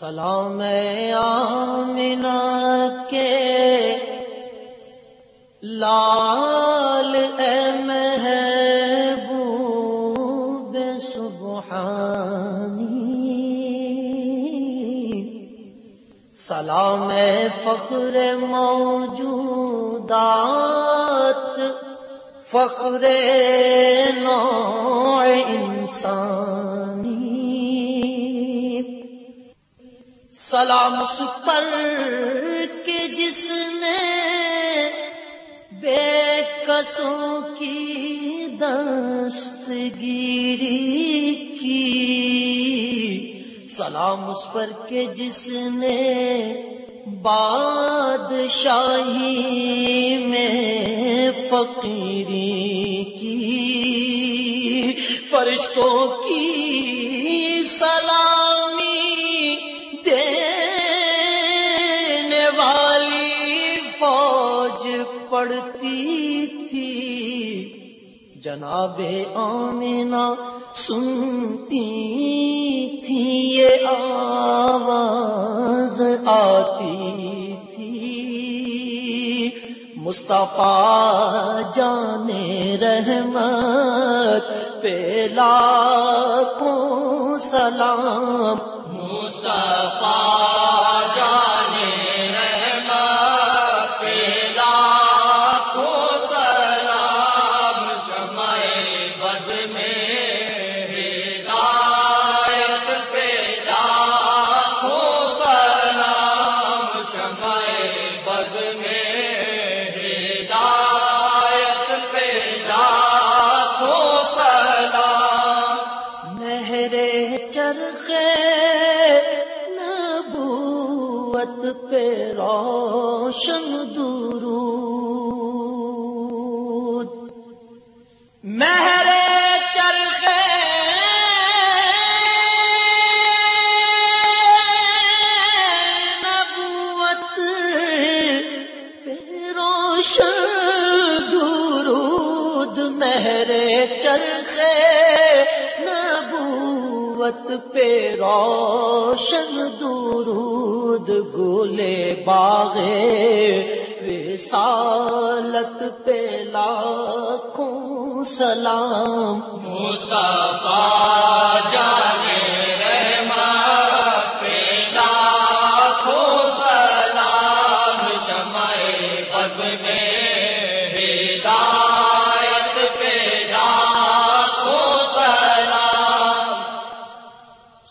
سلام آمنا کے لال اے محبوب سبحانی۔ سلام فخر موجودات فخر نوع انسانی۔ سلام اس پر کہ جس نے بے کسوں کی دستگیری کی۔ سلام اس پر کہ جس نے بادشاہی میں فقیری کی۔ فرشتوں کی سلامی جناب آمینہ سنتی تھی، یہ آواز آتی تھی۔ مصطفیٰ جانے رحمت، پہ لاکھوں سلام۔ مصطفیٰ جانے نبوت پہ روشن درود گلے باغے رسالت پہ لاکھوں سلام۔ مصطفیٰ جانے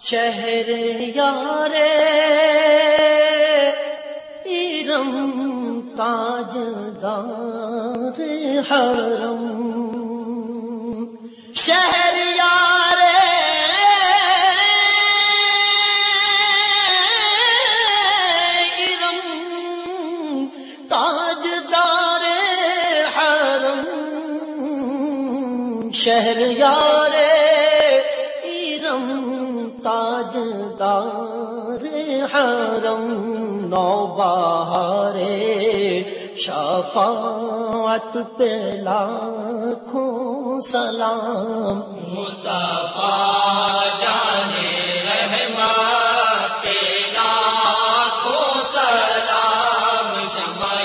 شہر یارے ایرم تاج دار حرم حرم نو بہارے شفاعت پہ لاکھوں سلام۔ مصطفیٰ جانے رحمت پہ لاکھوں سلام شمع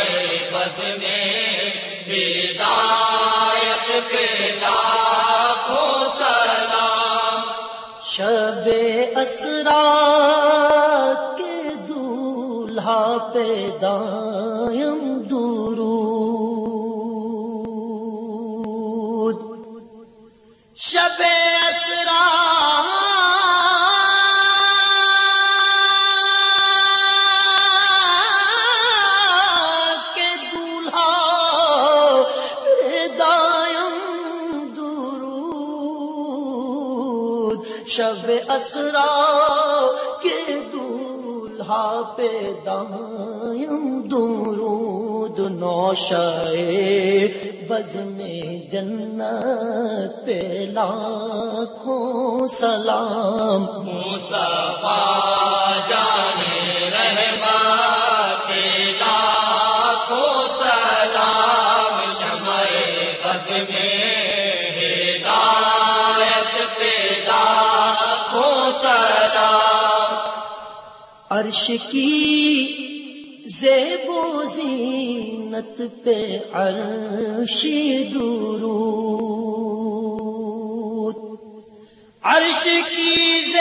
بز میں ہدایت پہ لاکھوں سلام۔ شب اسرا کے دولہا پہ دائم درود۔ شب اسرا۔ کے دائم شب اسرا۔ دولہا پہ دم درود نوشائے بز میں جنت پہ لاکھوں سلام۔ مصطفیٰ جان۔ عرش کی زیب و زینت پہ عرش درود۔ عرش کی زیب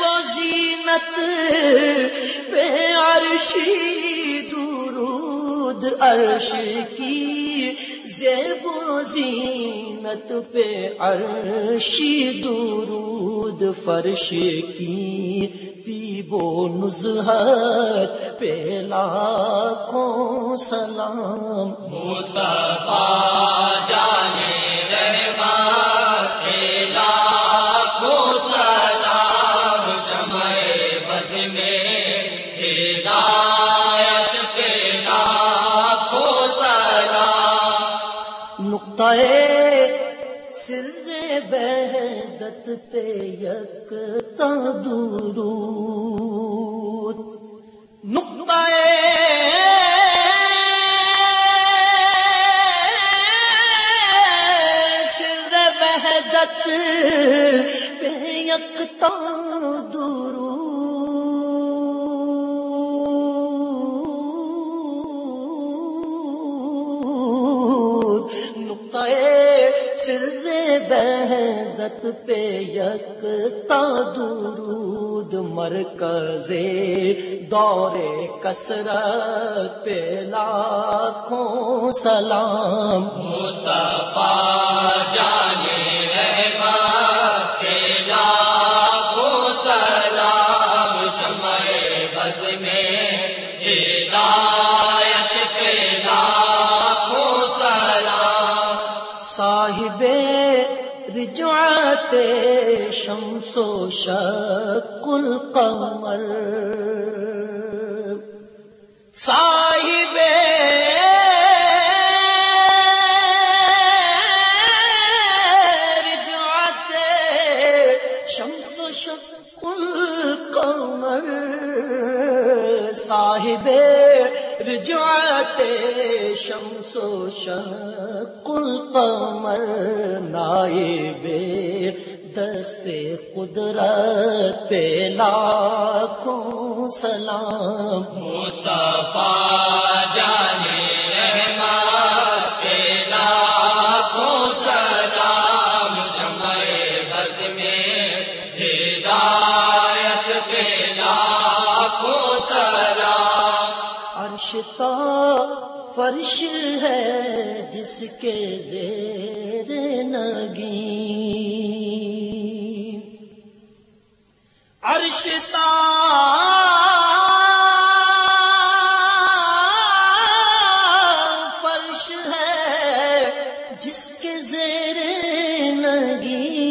و زینت پہ عرشی درود۔ عرش کی زیب و زینت پہ عرشی درود فرش کی تیب و نزہت پہ لاکھوں سلام۔ مصطفیٰ جانے بہدت پہ یک درود۔ نقطۂ سر وحدت پہ یک بہدت پہ یک درود مرکز دور کثرت پہ لاکھوں سلام۔ مصطفیٰ جانے صاحب رجعت شمس و شق القمر۔ صاحب و شق القمر نائب دست قدرت پہ لاکھوں سلام۔ مصطفیٰ فرش ہے جس کے زیر نگی عرشتا فرش ہے جس کے زیر نگی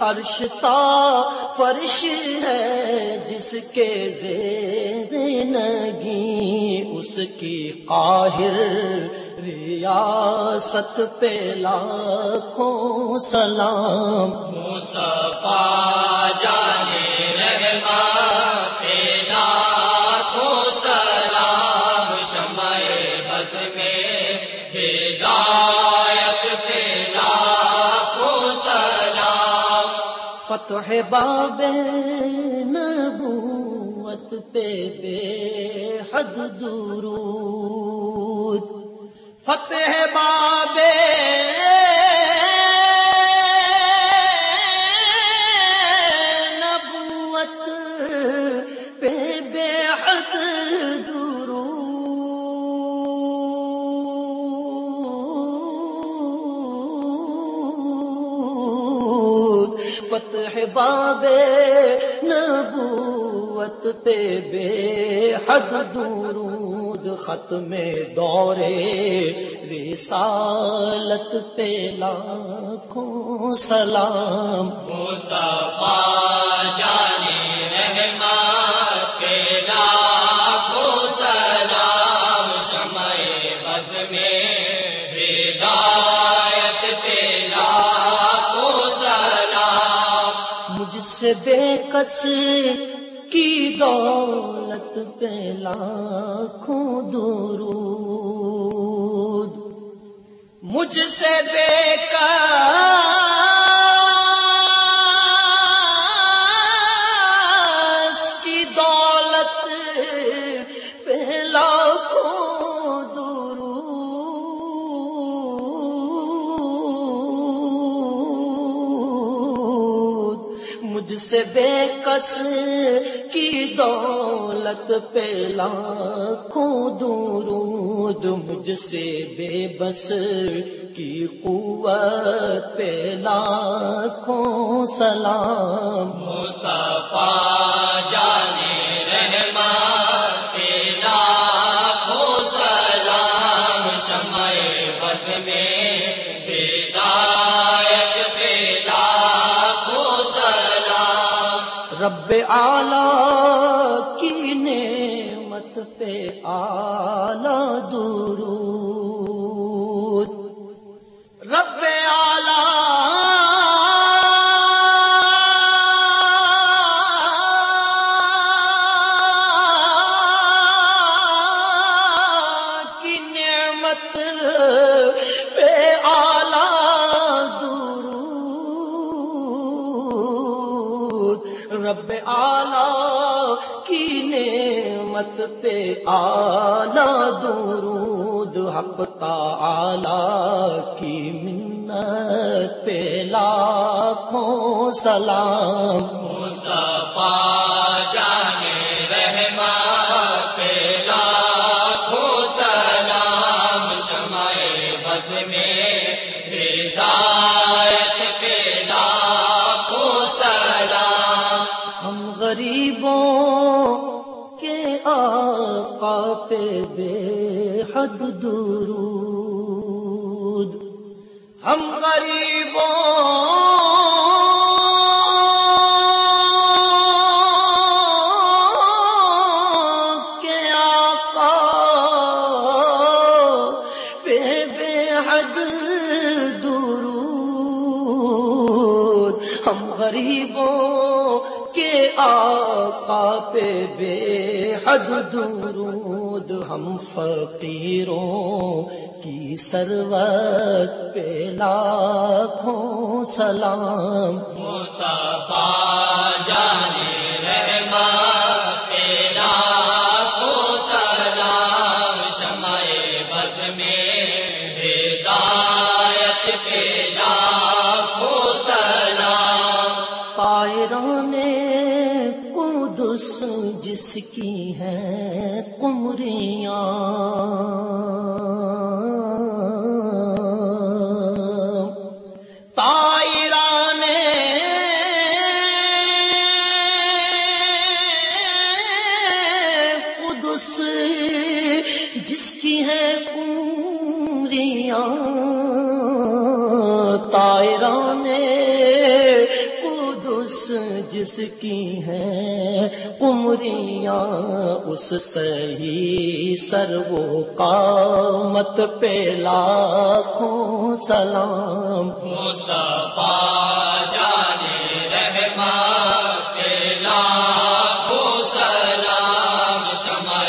عرشتا فرش ہے جس کے زیر نگی اس کی قاہر ریاست پہ لاکھوں سلام مصطفیٰ تو فتح باب نبوت پہ بے حد درود۔ فتح باب باب نبوت پہ بے حد درود ختم دورے رسالت پہ لاکھوں سلام مصطفیٰ جانے بے کس کی دولت پہ لاکھوں درود۔ مجھ سے بے کس سے بے کس کی دولت پہ لاکھوں درود مجھ سے بے بس کی قوت پہ لاکھوں سلام مصطفیٰ جانے رب آلہ آلہ درود حق تعالی کی منت پہ لاکھوں سلام۔ مصطفیٰ حد درود۔ ہم غریبوں ہم غریبوں کے آقا پہ بے حد درود۔ ہم فقیروں کی سروت پہ لاکھوں سلام۔ مصطفیٰ جانے جس کی ہیں قمریاں تائران قدس جس کی ہے قمریاں تائران قدس جس کی ہیں قمریاں اس صحیح سر و قامت پہ لاکھوں سلام۔ مصطفیٰ جانے رحمان پیدا ہو سلام۔ شمع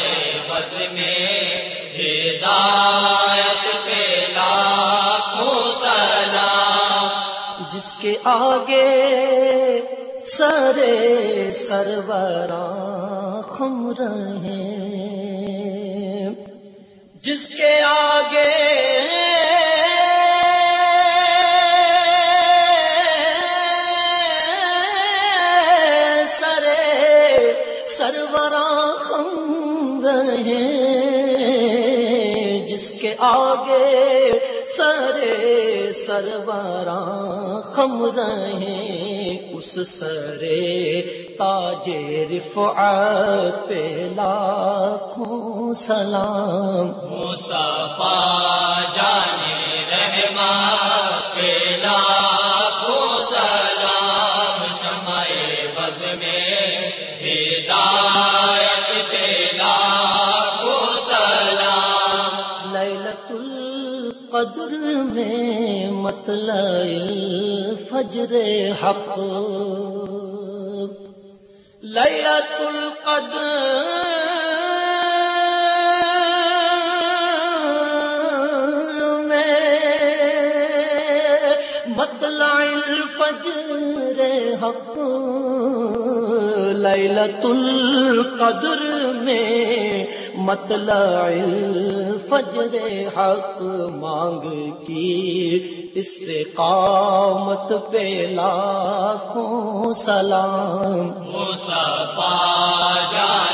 بد میں ہدایت سلام۔ جس کے آگے سرے سروراں خم رہے جس کے آگے سرے سروراں خم رہے جس کے آگے سرے سروراں خم رہے سرے تاج رفعت پہ لاکھوں سلام۔ مصطفیٰ فجر حق. لیلت القدر. میں مطلع الفجر حق. لیلت القدر میں مطلع فجر حق مانگ کی استقامت پہ لاکھوں سلام۔ مصطفیٰ جان۔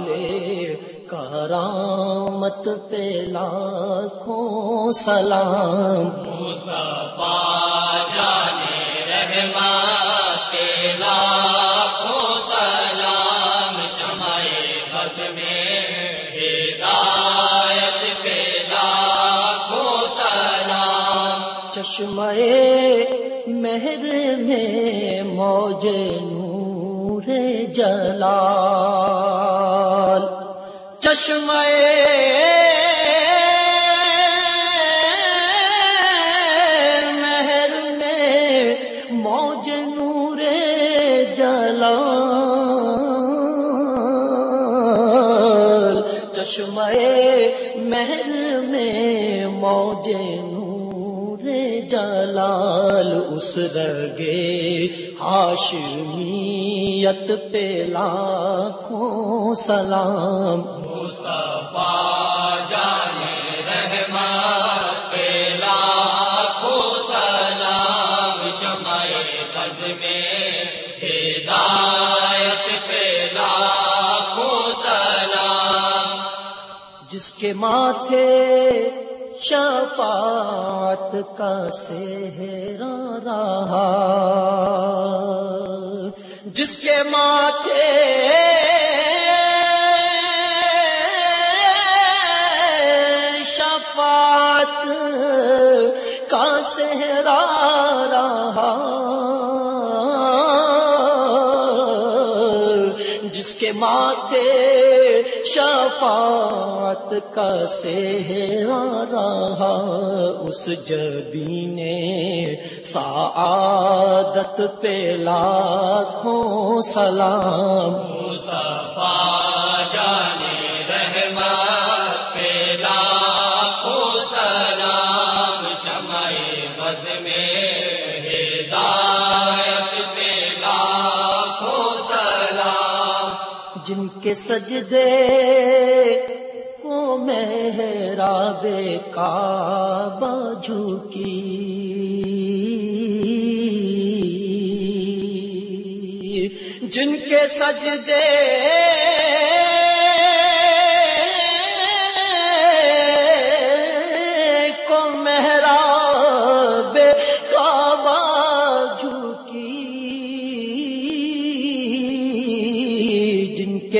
لالے کرامت پہ لاکھوں سلام۔ مصطفیٰ جانے رحمان پہ لاکھوں سلام شمع بز میں ہدایت پہ لاکھوں سلام۔ چشمے مہر میں موج نور جلال چشمے جلال اس رگے ہاشمیت پہ لاکھوں سلام مصطفیٰ جانے رحمان پہ لاکھوں سلام شمع بز میں ہدایت پہ لاکھوں سلام جس کے ماتھے شفاعت کا سہرا رہا۔ جس کے ماتھے شفاعت کا سہرا رہا۔ جس کے ماتھے شفاعت کا آ رہا، اس جبی نے سعادت پہ لاکھوں سلام۔ مصطفیٰ کے سجدے کو محراب کعبہ جھوکی جن کے سجدے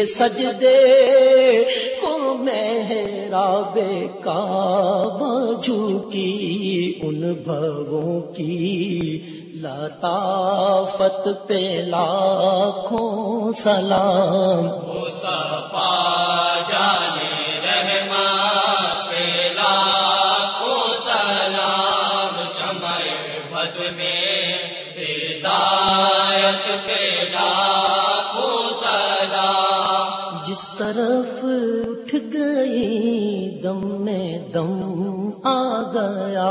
کے سجدے کو محراب کعبہ جھوکی ان بھگوں کی لطافت پہ لاکھوں سلام مصطفیٰ طرف اٹھ گئی دم میں دم آ گیا۔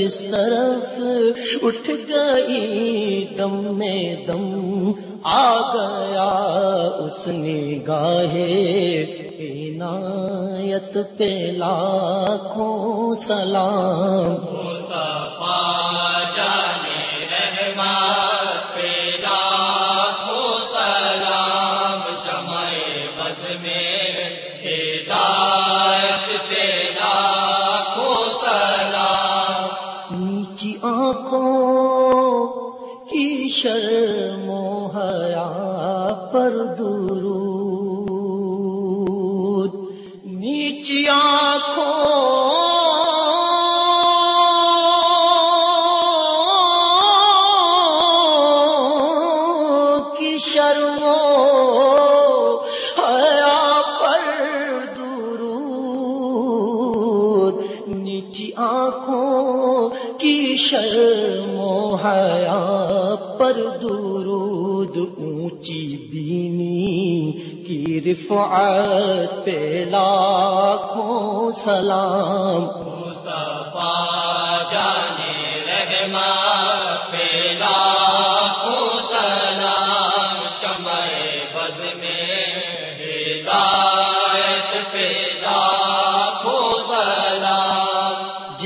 جس طرف اٹھ گئی دم میں دم، آ گیا اس نے گاہے عنایت پہ لاکھوں سلام۔ شرم و حیا پر درو پر درود اونچی بینی کی رفعت پہ لاکھوں سلام۔ مصطفیٰ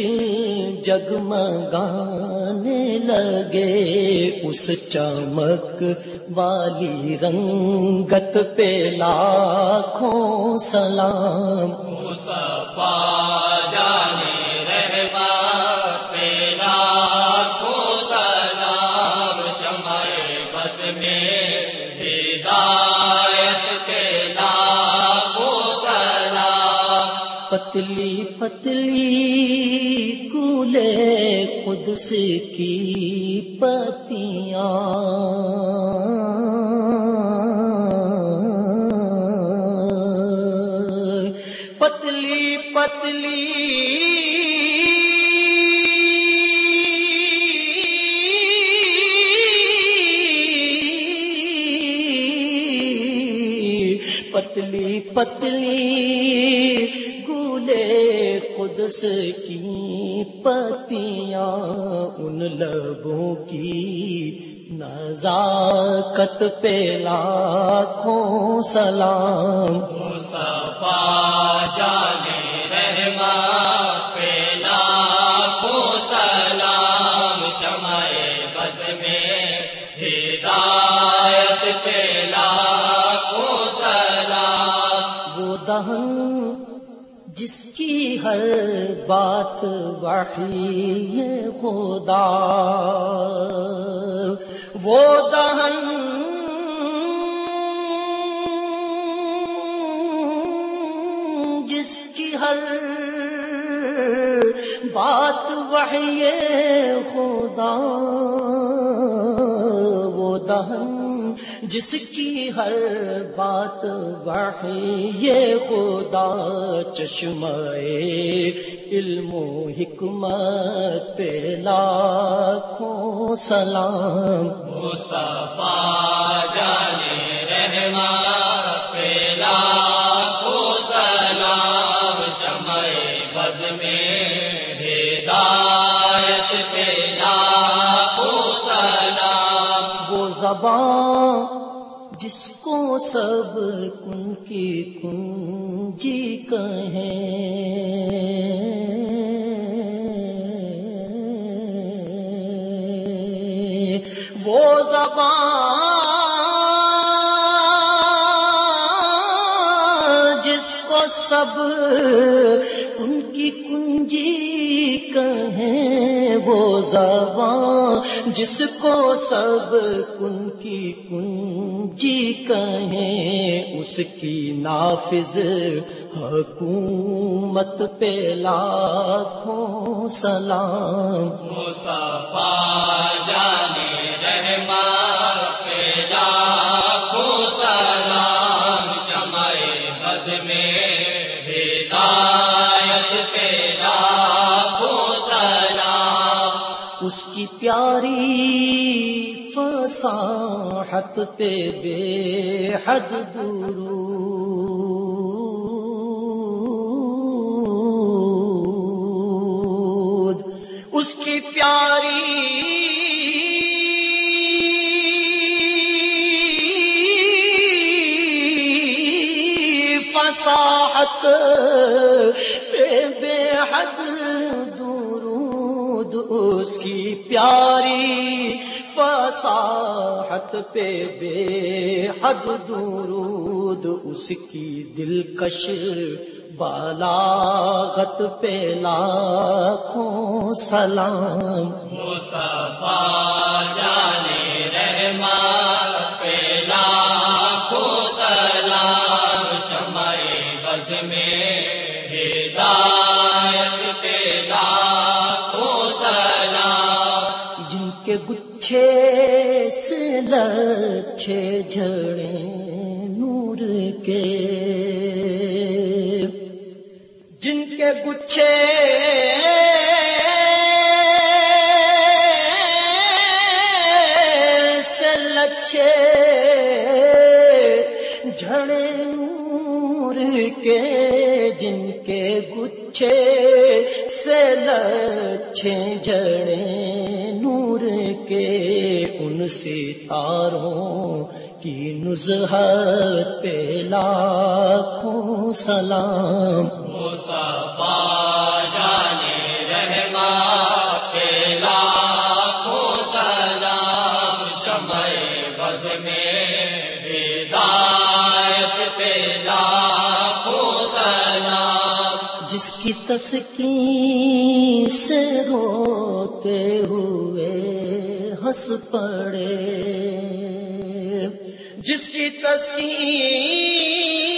دل جگمگانے لگے اس چمک والی رنگت پہ لاکھوں سلام جانے رحمت پہ قدس کی پتیاں۔ پتلی پتلی۔ پتلی پتلی گولے قدس کی۔ پتیاں ان لبوں کی نزاکت پہ لاکھوں سلام۔ مصطفیٰ ہر بات وحی خدا۔ وہ دہن جس کی ہر بات وحی خدا۔ دہن جس کی ہر بات وحی یہ خدا چشمہ علم و حکمت پہ لاکھوں سلام۔ مصطفیٰ جانے رحمت سب کن کی کنجی کہیں۔ وہ زبان جس کو سب ان کی کنجی کہیں۔ وہ زبان جس کو سب کن کی کنجی اس کی نافذ حکومت پہ لاکھوں مصطفیٰ جانے سلام اس کی پیاری فصاحت پہ بے حد درود اس کی پیاری فصاحت پہ بے حد درود اس کی پیاری فصاحت پہ بے حد درود، اس کی دلکش بالاغت پہ لاکھوں سلام۔ مصطفیٰ جانے رحمہ پہ لاکھوں سلام۔ گچھے سے لچھے جھڑے نور کے۔ جن کے گچھے سے لچھے جھڑے نور کے، جن کے گچھے سے لچھے جڑے نور کے ان ستاروں کی نزہت پہ لاکھوں سلام۔ مصطفیٰ تسکین سے روتے ہوئے ہنس پڑے۔ جس کی تسکین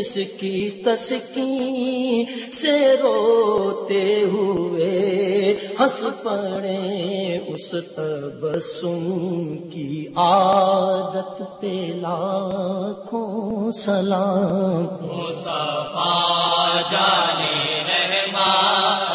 جس کی تسکین سے روتے ہوئے ہنس پڑے اس تبسم کی عادت پہ لاکھوں سلام مصطفیٰ جانے رحمہ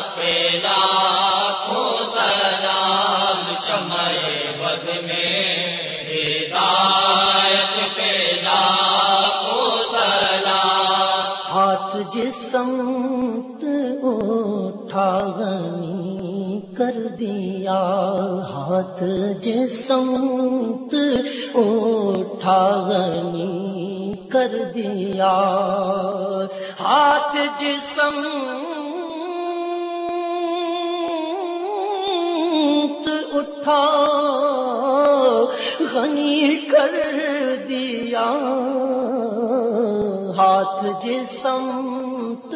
ہاتھ جسمت اٹھا غنی کر دیا۔ ہاتھ جسمت اٹھا غنی کر دیا۔ ہاتھ جسم اٹھا، غنی کر دیا۔ ہاتھ جسمت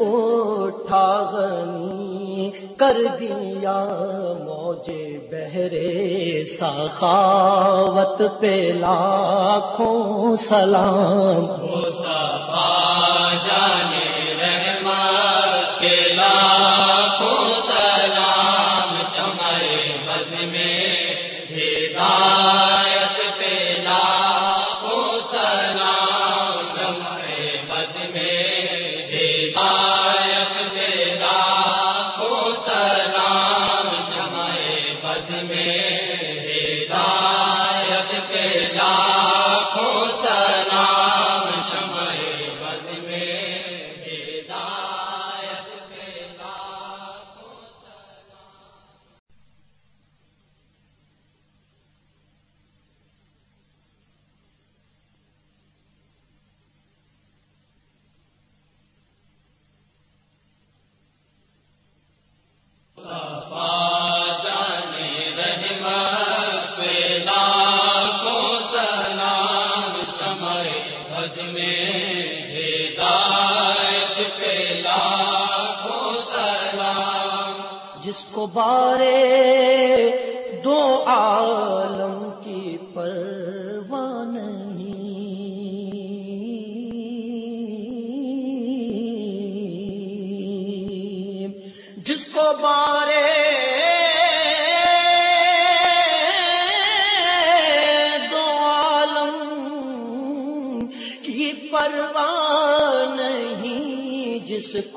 اٹھا غنی کر دیا موجے بہرے سخاوت پہ لاکھوں سلام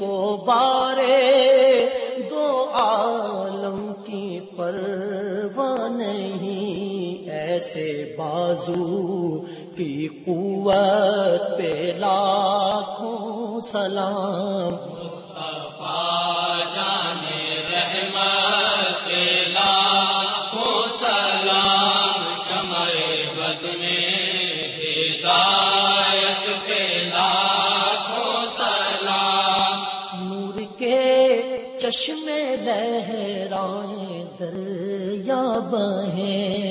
کو بارے دو عالم کی پرواہ نہیں۔ ایسے بازو کی قوت پہ لاکھوں سلام۔ چشمے لہرائیں دریا بہیں۔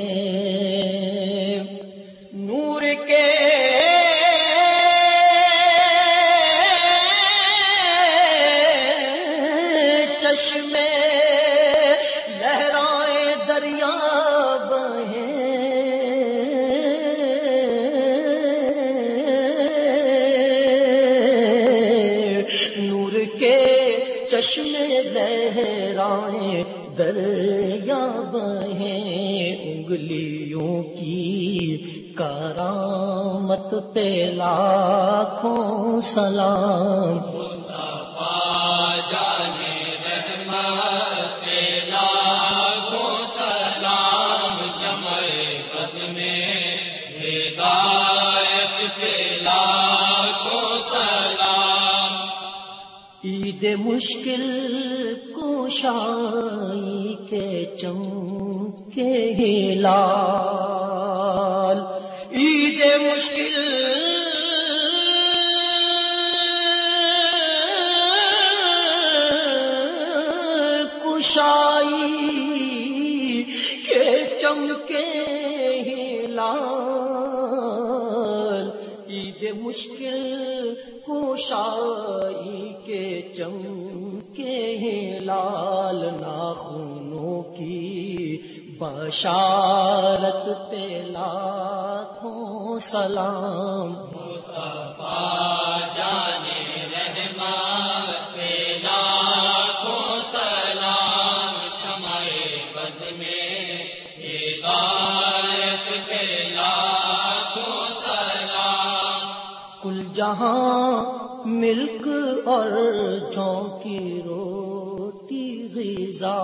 ہدایت پہ لاکھوں سلام۔ عید مشکل کو شائی کے چم کے لال عید مشکل۔ کشائی کے چم کے لال عید مشکل کوشائی کے چم کے لال ناخونوں کی بشارت پہ لاکھوں سلام۔ جانے سلام کل جہاں ملک اور جو کی روٹی غذا۔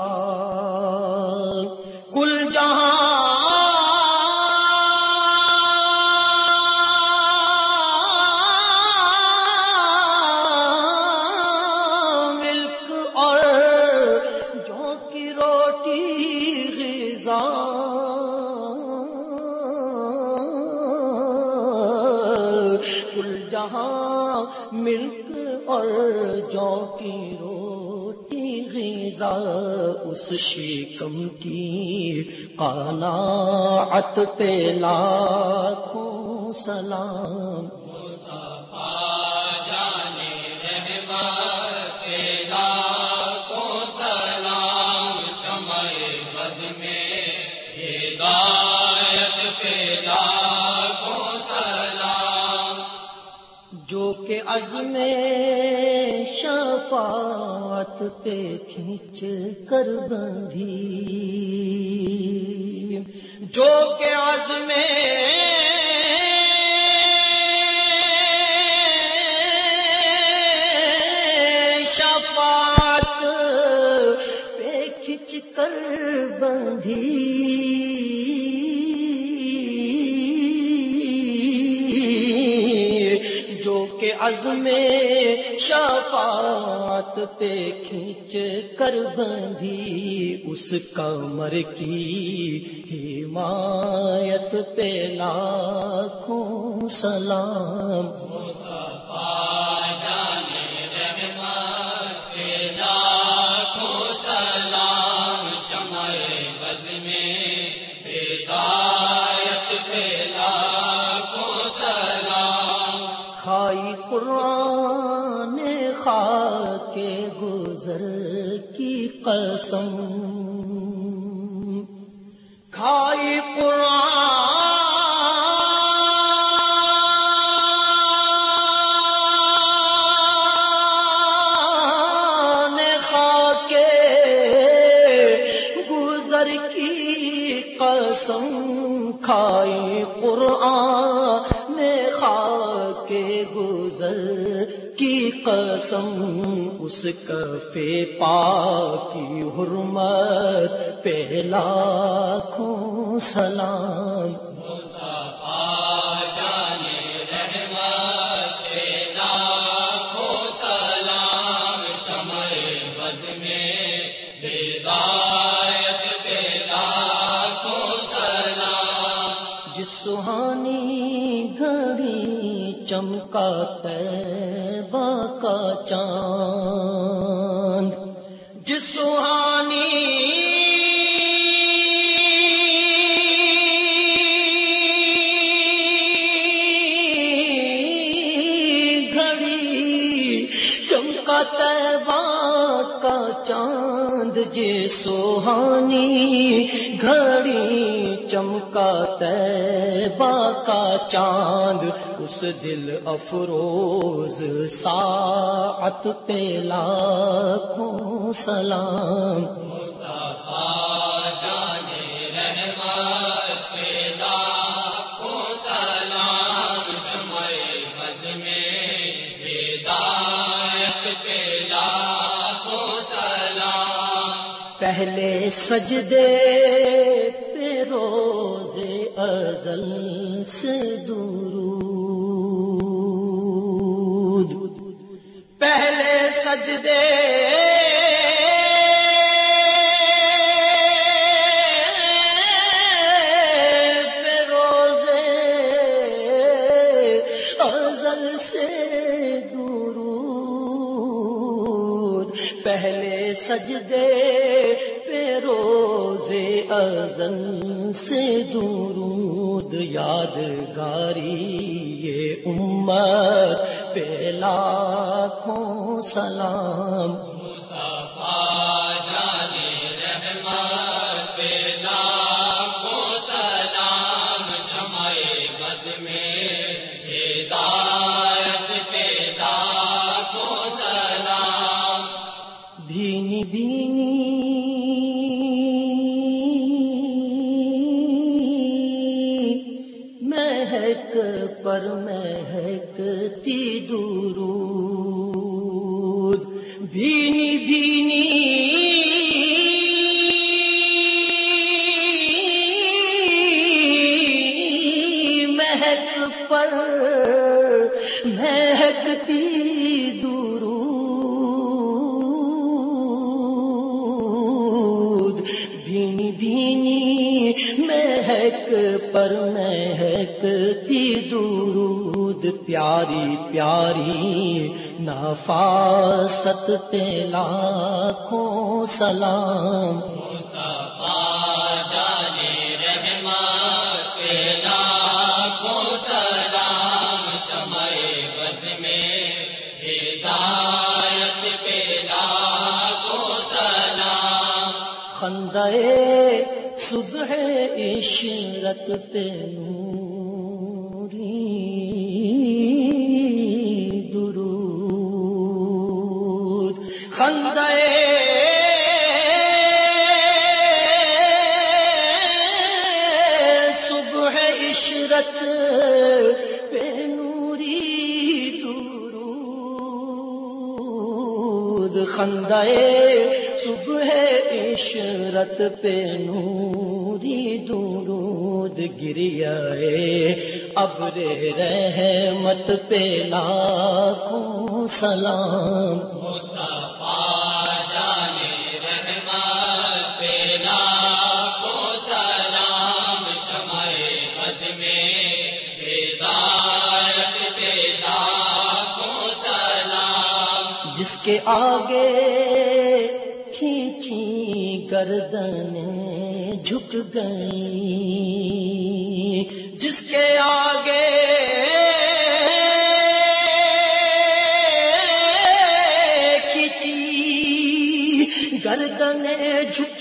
اس شیکم کی قناعت پہ لاکھوں سلام عزم شفاعت پہ کھینچ کر بندھی۔ جو کہ عزم شفاعت پہ کھینچ کر بندھی۔ عزم شفاعت پہ کھینچ کر بندھی اس کمر کی حمایت پہ لاکھوں سلام کی قسم۔ کھائی قرآن خاک گزر کی قسم۔ کھائی قرآن خاک گزر کی قسم۔ اس کفے پا کی حرمت پہ لاکھوں سلام۔ سہانی گھڑی چمکا تیبا کا چاند سہانی۔ گھڑی چمکا تیبا کا چاند جی سوہانی گھڑی چمکا تیبا کا چاند، اس دل افروز ساعت پہ لاکھوں سلام۔ پہلے سجدے پہ روز ازل سے درود۔ پہلے سجدے سجدے پہ روز ازن سے درود یادگاری یہ امت پہ لاکھوں سلام۔ مہکتی درود پیاری پیاری نفاست پہ لاکھوں سلام۔ خندے صبح عشرت پہ نوری عشرت پہ نوری درود۔ خندے صبح عشرت پہ نوری درود۔ گریائے ابر رحمت پہ لاکھوں سلام۔ آگے کھینچی گردن جھک گئی۔ جس کے آگے گردن جھک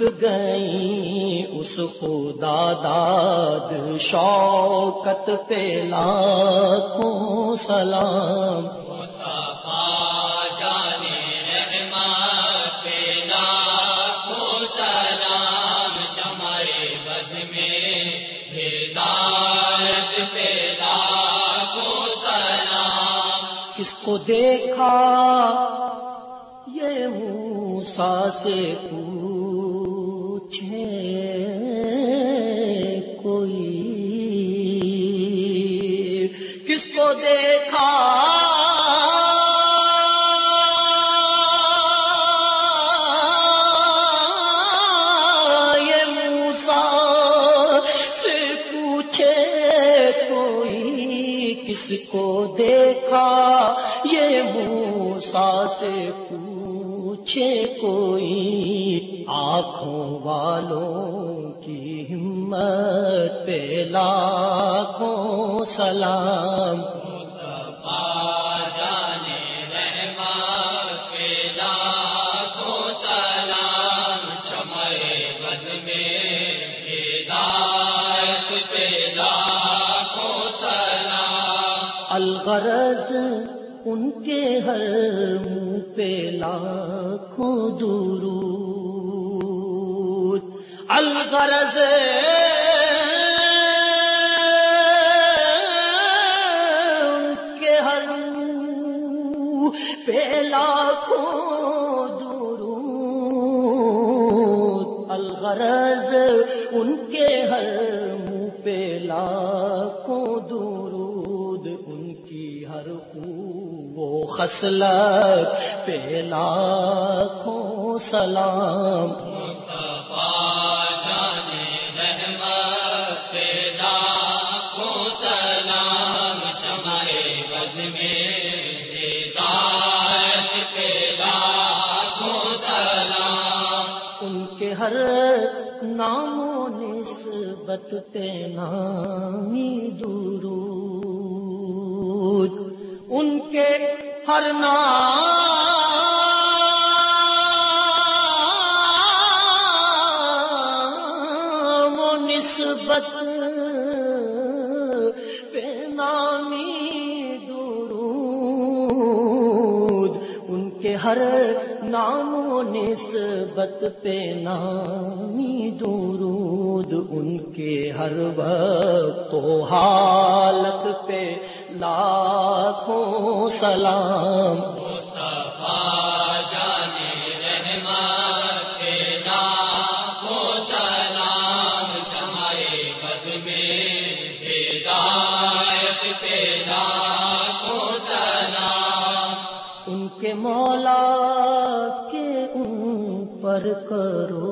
جھک گئی اس خدا داد شوکت پہ لاکھوں سلام کس کو دیکھا یہ موسا سے پوچھے کو دیکھا یہ موسا سے پوچھے کوئی آنکھوں والوں کی ہمت پہ لاکھوں سلام ان کے ہر منہ پہ لاکھوں درود۔ الغرض ان کے ہر منہ پہ لاکھوں درود۔ الغرض ان کے ہر منہ پہ لاکھوں درود۔ ہدایت پیدا کو سلام۔ ان کے ہر نام و نسبت پہ نامی درود۔ ہر نام نسبت پہ نامی درود، ان کے ہر نام و نسبت پہ نامی درود، ان کے ہر وقت و حالت پہ لاکھوں کو سلام۔ ان کے مولا کے ان پر کروڑوں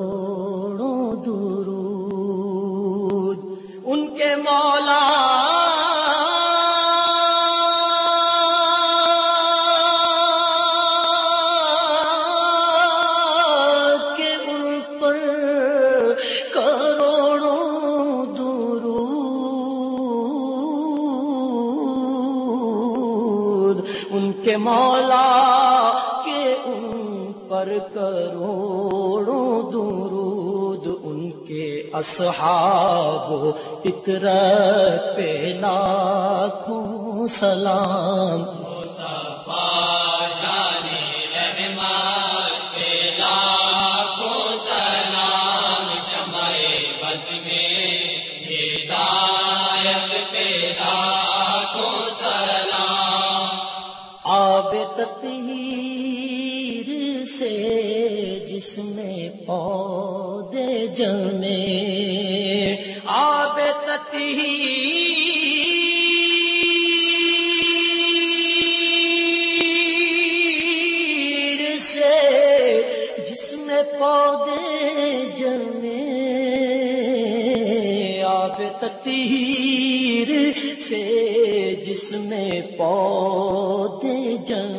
ہدایت پیدا کو سلام۔ آب تطہیر سے جس میں پودے جمے آب سے جس میں پودے جمے آب تطہیر سے جس میں پودے جمے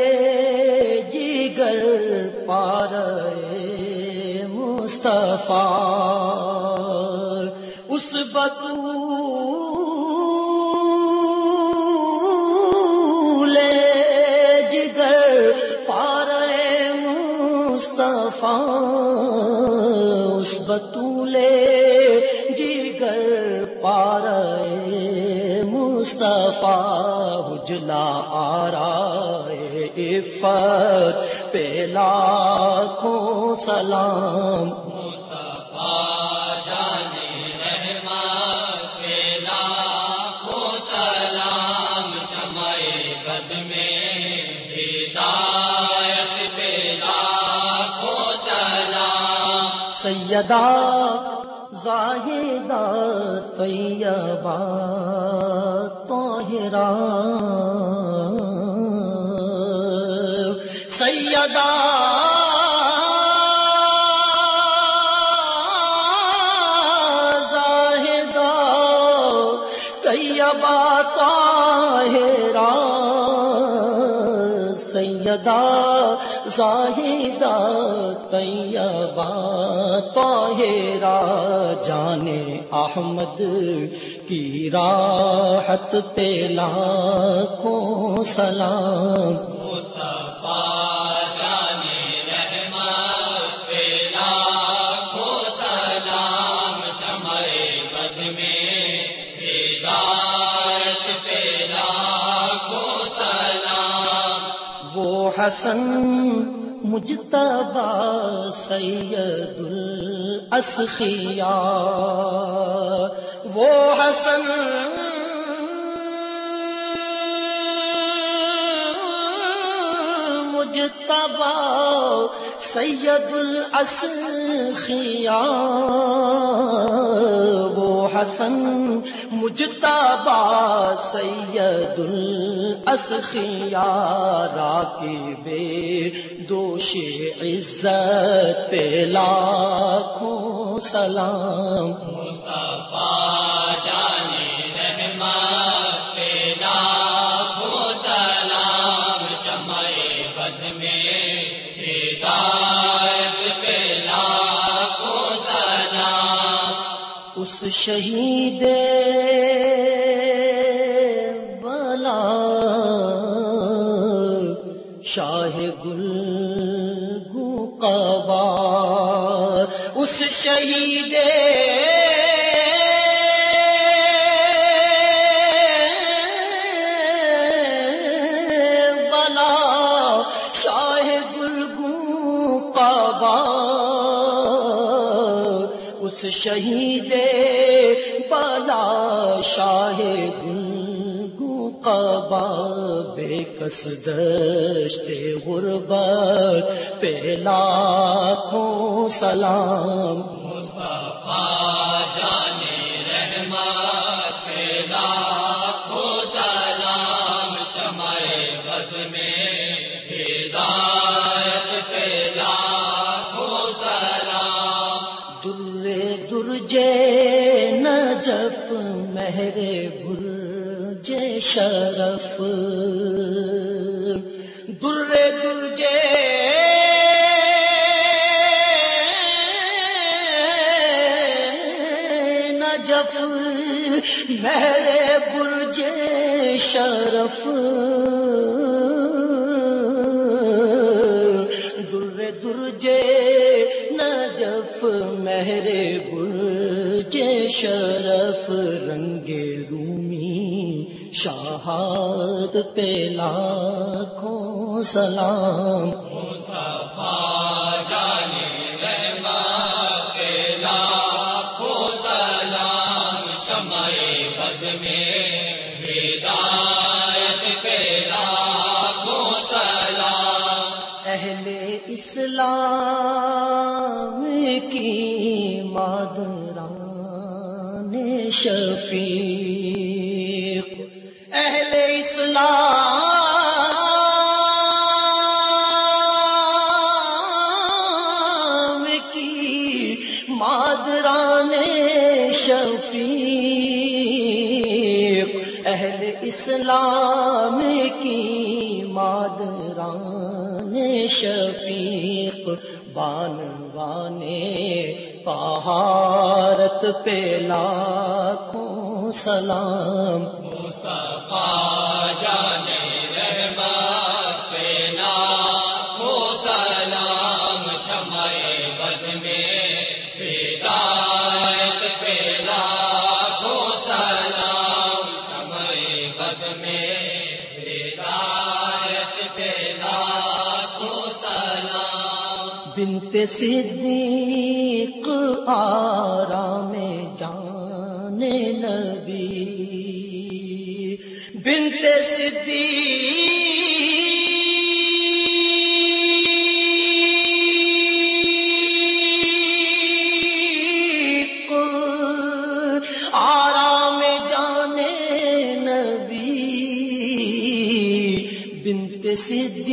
مصطفیٰ، اس بطولے جگر پار مصطفیٰ، اس بطولے جگر پار مصطفیٰ حجلا آرا عفت پہ لاکھوں سلام سیدہ زاہدہ طیبہ طاہرہ سیدہ زاہدہ طیبہ طاہرہ سیدہ زاہدہ طیبہ طاہرہ جانے احمد کی راحت پہ لاکھوں سلام۔ حسن مجتبا سید الاسخیا وہ حسن مجتبا سید الاسخیا وہ حسن مجتبہ سید الاسخیا راکی بے دوش عزت، پہ لاکھوں سلام۔ مصطفیٰ شہید بلا شاہ گل گوا اس شہید شہید بلا شاہ گنگو کعبہ بے کس دشت غربت پہ لاکھوں سلام مصطفیٰ شرف در درجے نجف مہر برج شرف در درجے نجف مہر برج شرف رنگ رومی شہاد پہ لاکھوں سلام۔ اہل اسلام کی مادران شفیق شفیق بان بانے پہارت پہ لاکھوں سلام۔ بنت صدیق آرام جان نبی۔ بنت صدیق آرام جانے نبی۔ بنت صدیق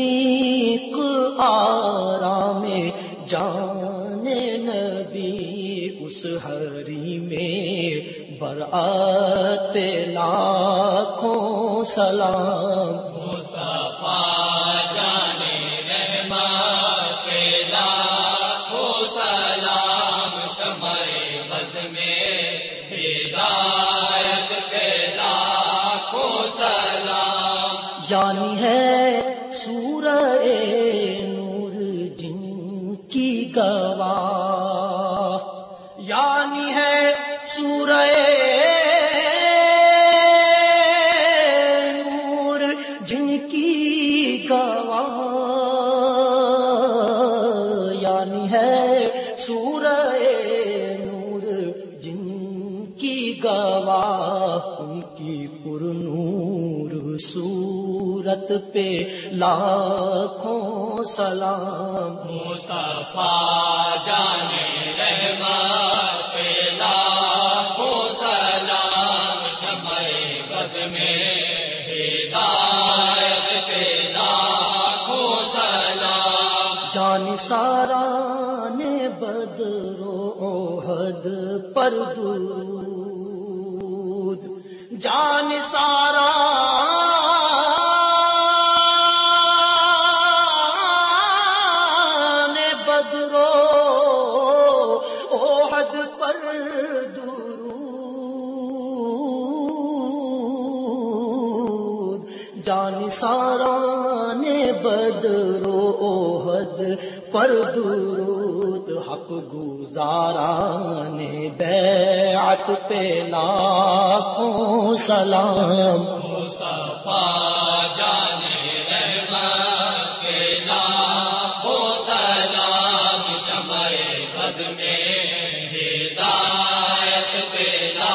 میں برات لاکھوں سلام پہ لاکھوں سلام۔ مصطفیٰ رحمت سلام۔ شمع میں ہدایت سلام۔ جان سارا نے بدرو حد پر درود بدرو اوہد پر درود حق گزارا نے بیعت پہ لاکھوں سلام۔ مصطفیٰ رحمت سلام۔ شمع بد میں ہدایت پیدا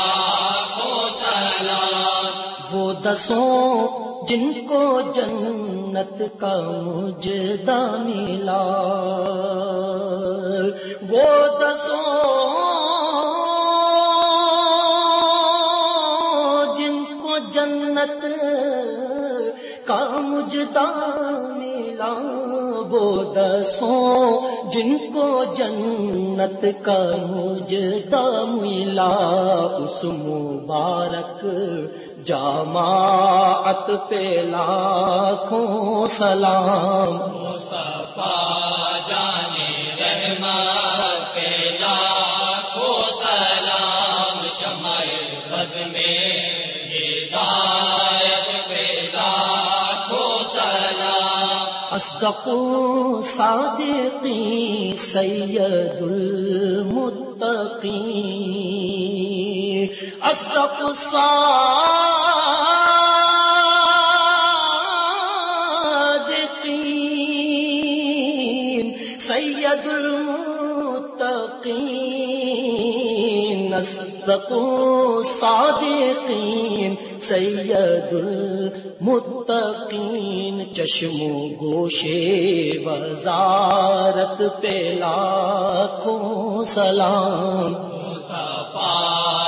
ہو سلام۔ وہ دسوں جن جنت کا مجدہ ملا۔ وہ دسوں جن کو جنت کا مجدہ ملا۔ وہ دسوں جن کو جنت کا مجدہ ملا، اس مبارک جامعت پہ لاکھوں سلام۔ مصطفیٰ سلام اصدق صادقی سید المتقین اصدق الصادقین المتقین صادقین سید المتقین چشم و گوشے وزارت پہ لاکھوں سلام۔ مصطفیٰ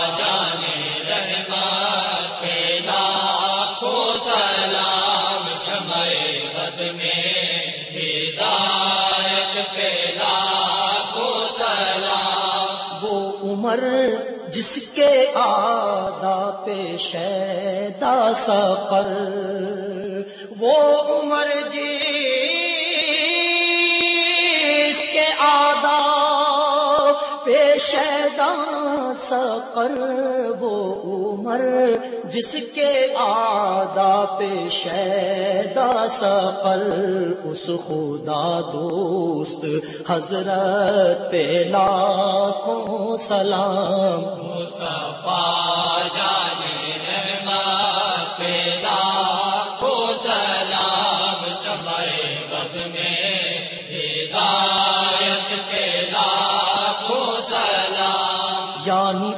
جس کے آدا پہ سفر وہ عمر جی اس کے آدا پیشیدا سقر وہ عمر، جس کے آدا پہ شیدا سقر اس خدا دوست حضرت پہ لاکھوں سلام۔ مصطفیٰ جانے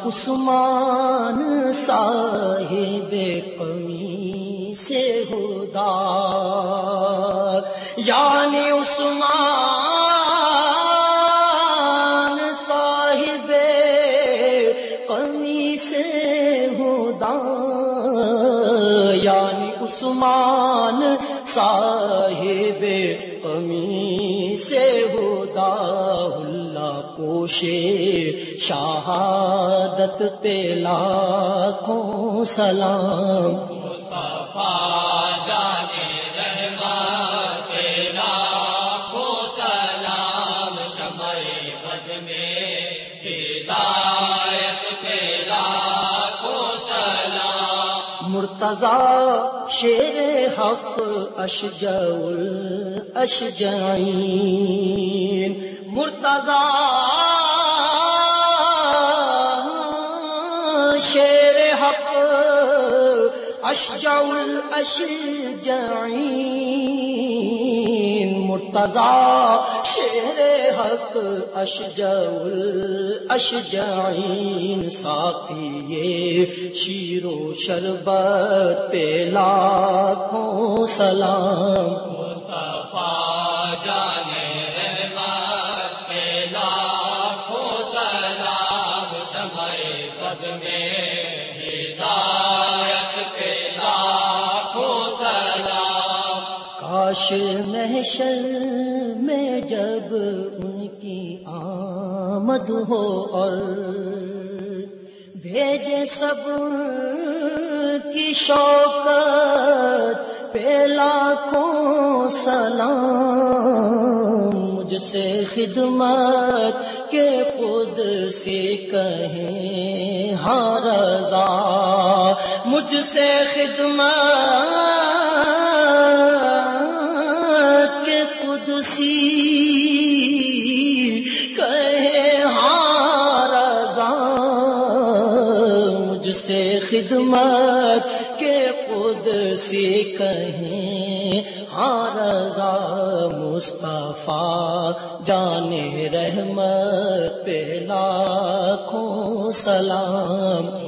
عثمان صاحب قمی سے ہدا یعنی عثمان صاحب قمی سے ہدا یعنی عثمان صاحب قمی سے ہدا پوشے شہادت پہ لاکھوں سلام۔ جانے رحمت پیدا کو سلام۔ شمع بز میں ہدایت پیدا کو سلام۔ مرتضی شیر حق اشجع الاشجعین۔ مرتضی شیر حق اشجع الاشجعین۔ مرتضی شیر حق اشجع الاشجعین۔ ساتھی یہ شیر و شربت پہ لاکھوں سلام۔ مصطفیٰ کاش محشر میں جب ان کی آمد ہو اور بھیجے سب کی شوکت پہ لاکھوں سلام مجھ سے خدمت کے خود سے کہیں ہاں رضا مجھ سے خدمت خود سی کہے ہاں رضا، مجھ سے خدمت کے خود سی کہیں۔ ہاں رضا، مصطفیٰ جانے رحمت پہ لاکھوں سلام۔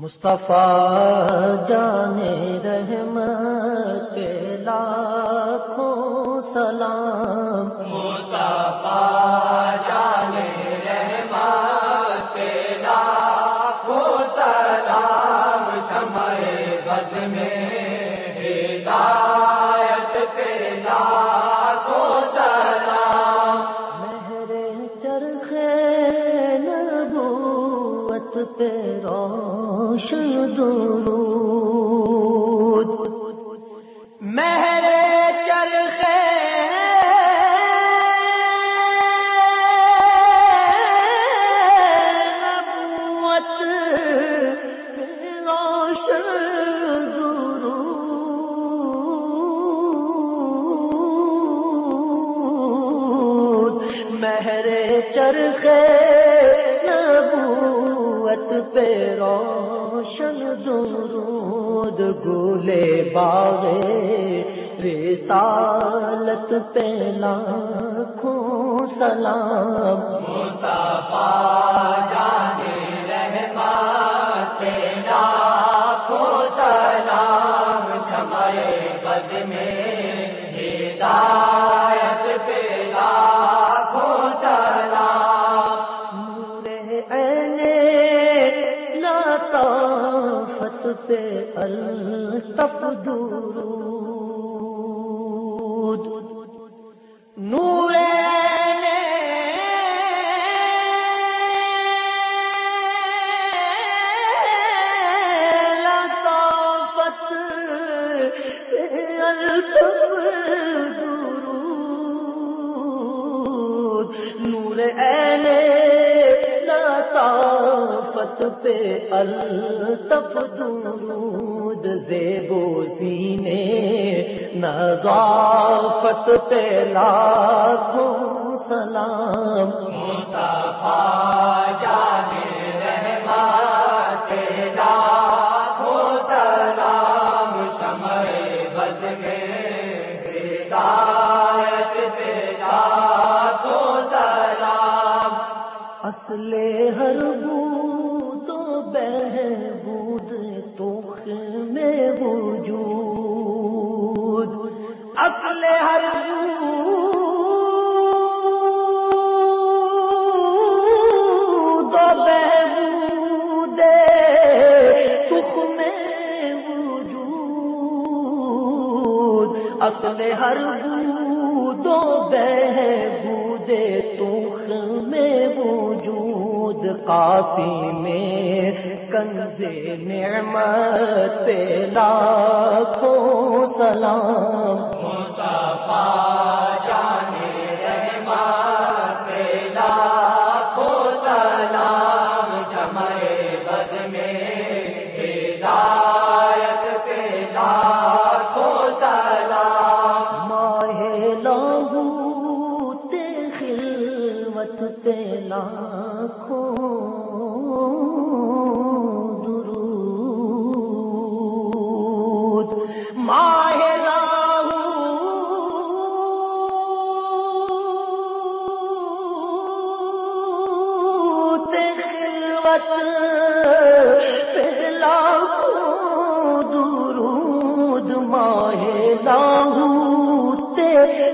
مصطفیٰ جانے رحمت کے لاکھوں سلام۔ مصطفیٰ جانے رحمت کے لاکھوں سلام۔ شمع بد میں روشن گلے گولے باغے، رسالت پہ لاکھوں سلام۔ مصطفیٰ جانے رحمت پہ لاکھوں سلام، شمع بد میں ہدایت۔ الطف درود نور لطافت پہ الطف درود نور لطافت پہ الطف درود زیب و زینے نظافت پہ لاکھوں سلام۔ مصطفیٰ سلام شمع پہ لاکھوں سلام۔ اصل ہر اصل ہر بو و بہبود تخ میں وجود قاسی میں کنز نعمت لاکھوں سلام۔ مصطفیٰ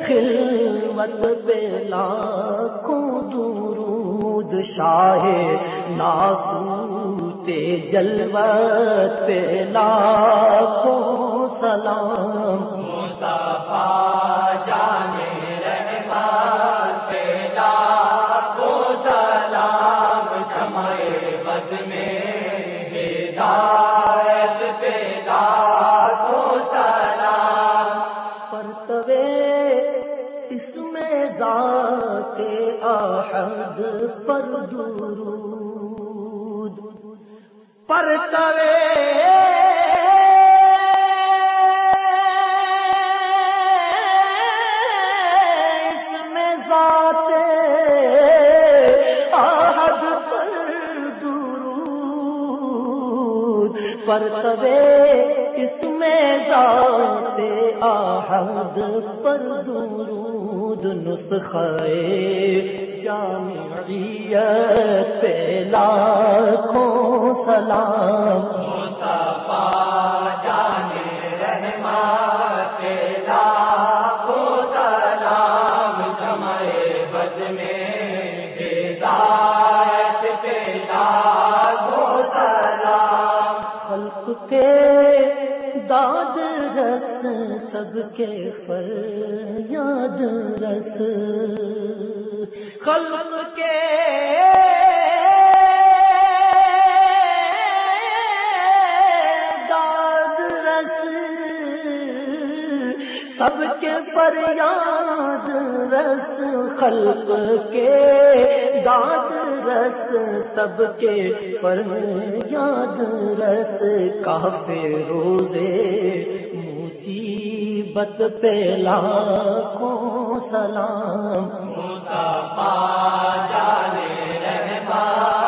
خلوت پہ لاکھوں درود شاہ ناسوتے جلوت پہ لاکھوں سلام پرتوے اس میں ذات احد پر درود۔ پرتوے اس میں ذات احد پر درود۔ نسخے جامعیت پہ لاکھوں سلام۔ داد رس سب کے فریاد رس۔ خلق کے داد رس، سب کے فریاد رس، خلق کے داد رس، سب کے فریاد رس کافی روزے موسی مصیبت پہ لاکھوں سلام۔ مصطفیٰ جانے رحمت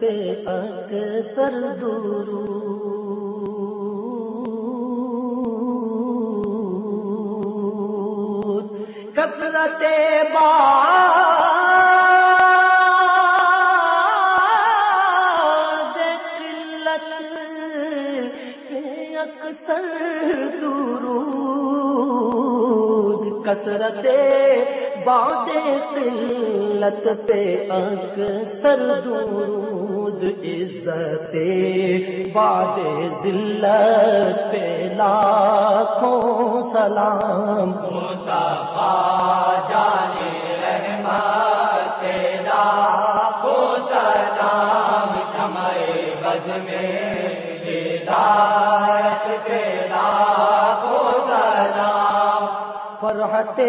پہ اکثر درود کثرت باد قلت پہ اکثر درود۔ کثرت باد قلت پہ اکثر درود عزت باد ذلت پہ لاکھوں سلام۔ مصطفیٰ جانے رحمت لاکھوں سلام۔ شمع بد میں ہدایت پہ لاکھوں سلام۔ فرحت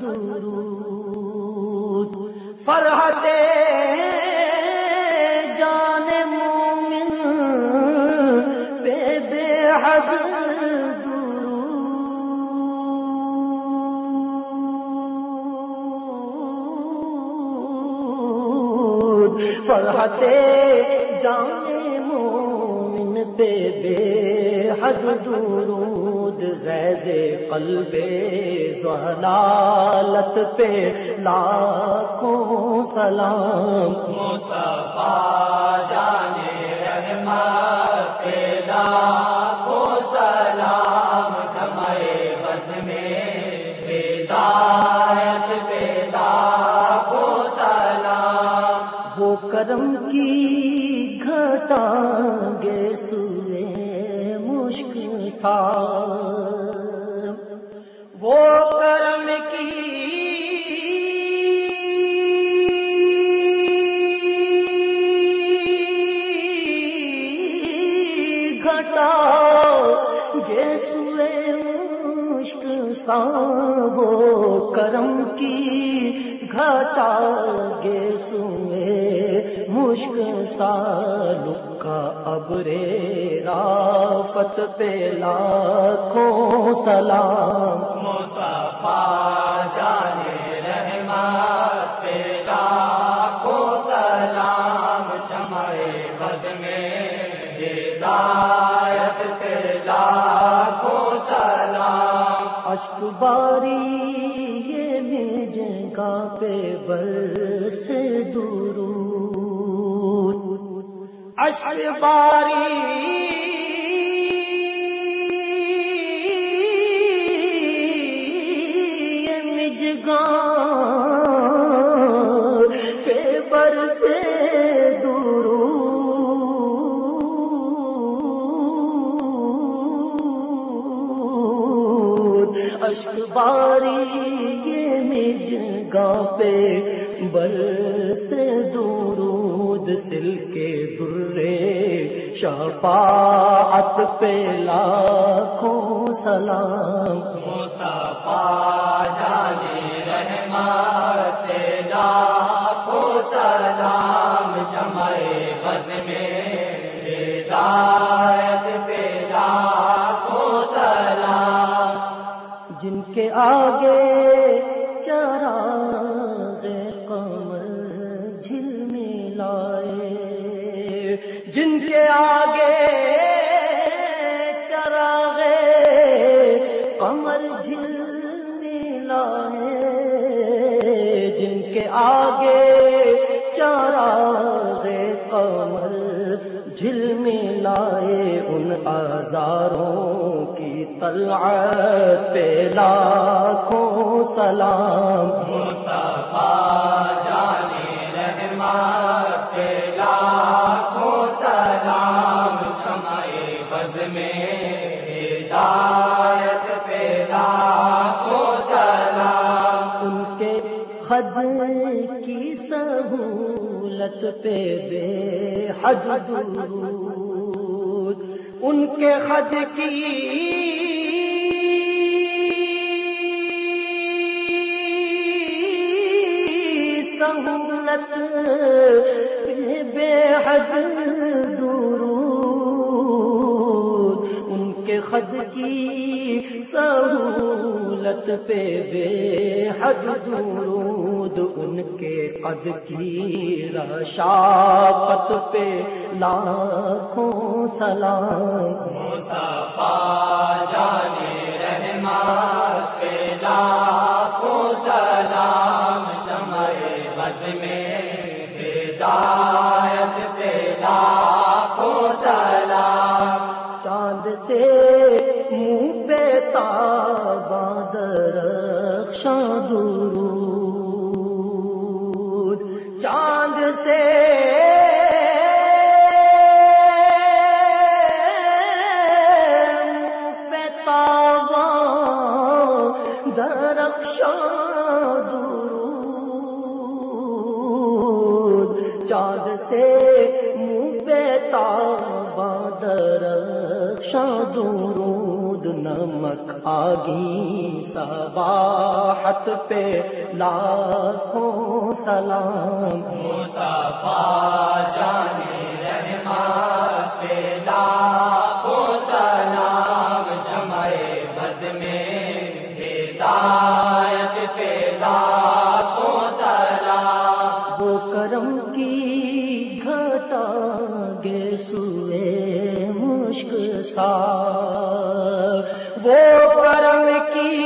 درود۔ فرحت جان مومن پہ بے حد درود۔ فرحت جان پہ بے حد درود غیظ قلب ضلالت پہ لاکھوں سلام مصطفیٰ جانے رحمت لاکھوں سلام شمع بد میں ہدایت پہ لاکھوں سلام وہ کرم کی گھٹا گے سوئے مشکل سا وہ کرم کی گھٹا گے سوئے مشکل سا وہ کرم کی گھٹا گے سوئے مشکل سال کا ابرے رافت پہ لاکھوں سلام۔ مصطفیٰ جانے رحمت پہ لاکھوں سلام شمع بد میں ہدایت پہ لاکھوں سلام۔ اشک باری بر سے دور اشک باری۔ پر سے دور اشک باری۔ سے درود سل کے درے شفاعت پہ لاکھوں سلام مصطفیٰ جانے رحمت لاکھوں سلام شمع طلعت پہ لاکھوں سلام۔ مصطفیٰ جانے رحمت پہ لاکھوں سلام۔ شمع بز میں ہدایت پہ لاکھوں سلام۔ ان کے خد کی سہولت پہ بے حد درود۔ ان کے خد کی بے حد درود، ان کے خد کی سہولت پہ بے حد درود، ان کے قد کی رشاقت پہ لاکھوں سلام۔ مصطفیٰ جانے رحمت آگی سباحت پہ لاکھوں سلام۔ مصطفیٰ جانے رحمت پہ لاکھوں سلام۔ شمع بز میں ہدایت پہ لاکھوں سلام۔ وہ کرم کی گھٹا گے سوئے۔ مشک سا۔ وہ کرم کی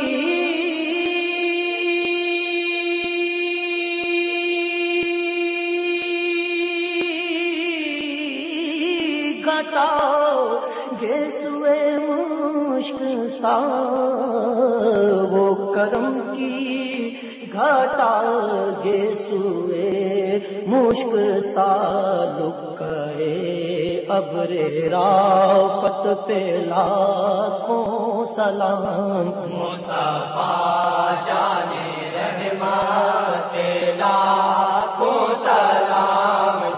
گھٹا گے سوئے مشک سا۔ وہ کرم کی گھٹا گے سوئے مشک سا۔ لکے ابر رافت پہ لاکھوں سلام۔ مصطفیٰ جانے لاکھوں سلام۔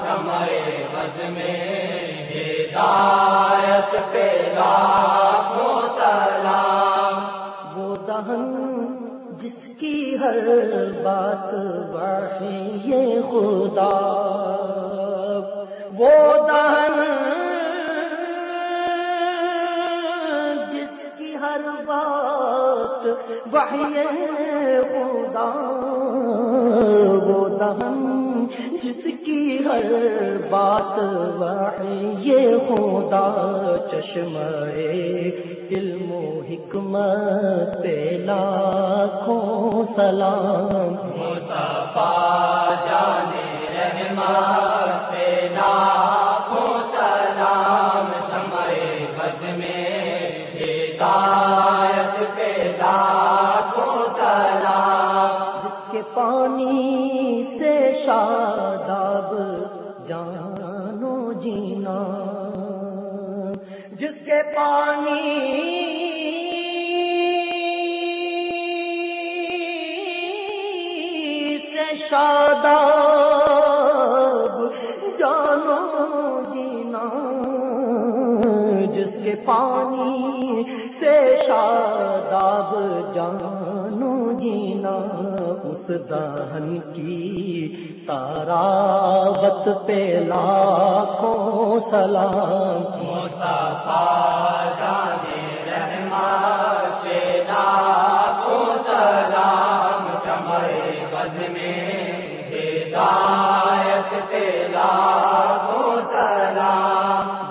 بز میں ہدایت پہ لاکھوں سلام۔ وہ دہن جس کی ہر بات بڑھے یہ خدا۔ وہ دہن وحی خدا وہ دہن جس کی ہر بات وحی خدا چشمہ علم و حکمت پہ لاکھوں سلام۔ مصطفیٰ جانے رحمت پہ لاکھوں آداب جانو جینا، جس کے پانی سے شاداب جانو جینا، اس دہن کی تارابت پہ لاکھوں سلام۔ مصطفیٰ جانے رحمان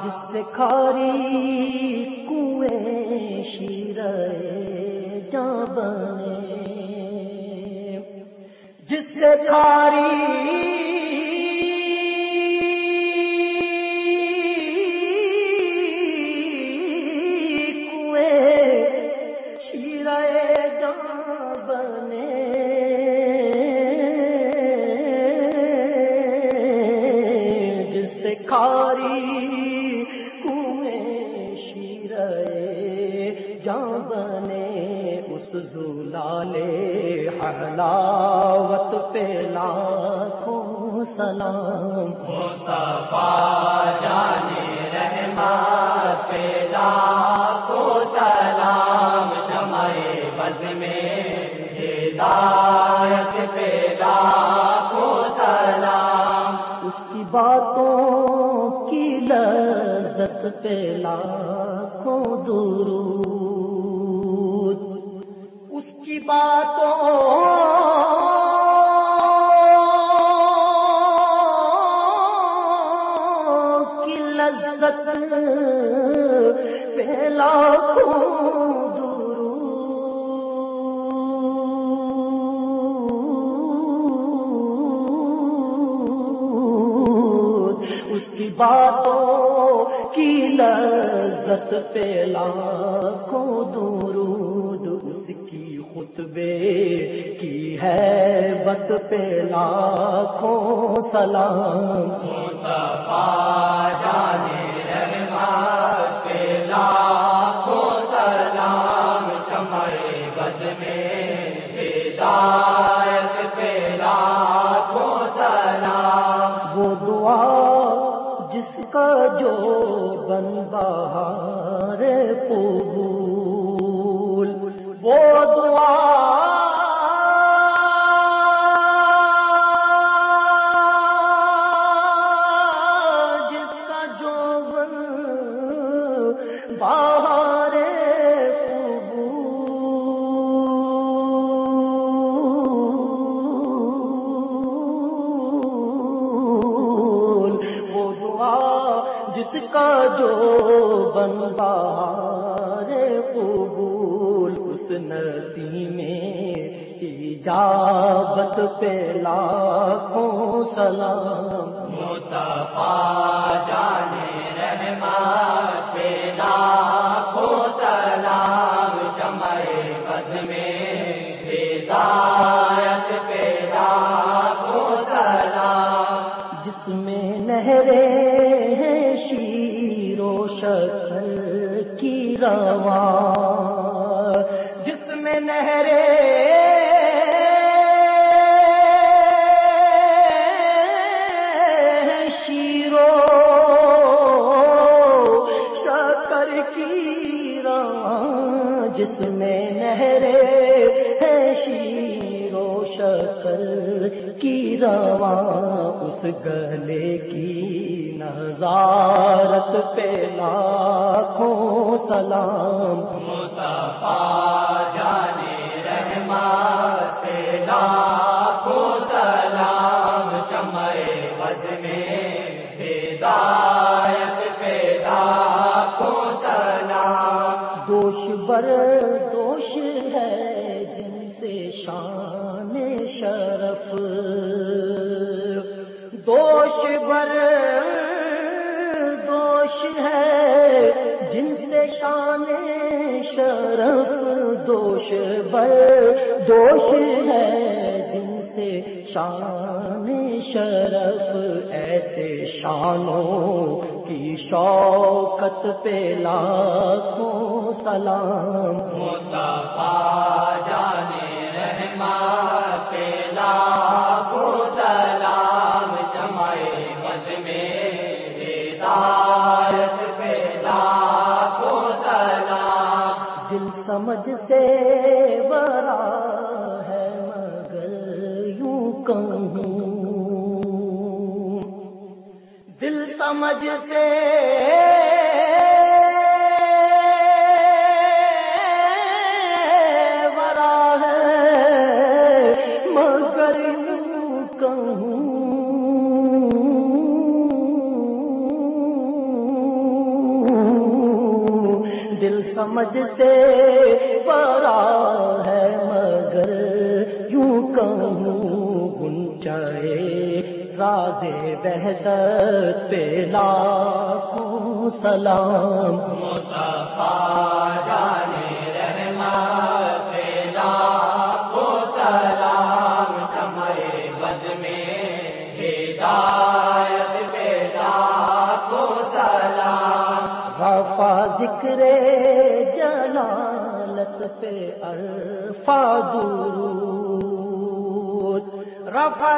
جس سے کھاری کنویں شیر جاں جس سے کھاری زلال حلاوت پہ لاکھوں سلام۔ مصطفیٰ جان رحمت پہ لاکھوں سلام۔ شمع بز میں ہدایت پہ لاکھوں سلام۔ اس کی باتوں کی لذت پہ لاکھوں درود۔ باتوں کی لذت پہلا کو اس کی باتوں کی لذت پہ کو دور اس کی خطبے کی ہے بت پہ لاکھوں سلام مصطفیٰ جان دوش بر دوش ہے جن سے شان شرف، ایسے شانوں کی شوکت پہ لاکھوں سلام۔ مصطفیٰ جان سمجھ سے برا ہے مگر یوں کہوں۔ دل سمجھ سے سمجھ سے رفا ذکر جلالت پہ عرفا درود۔ رفا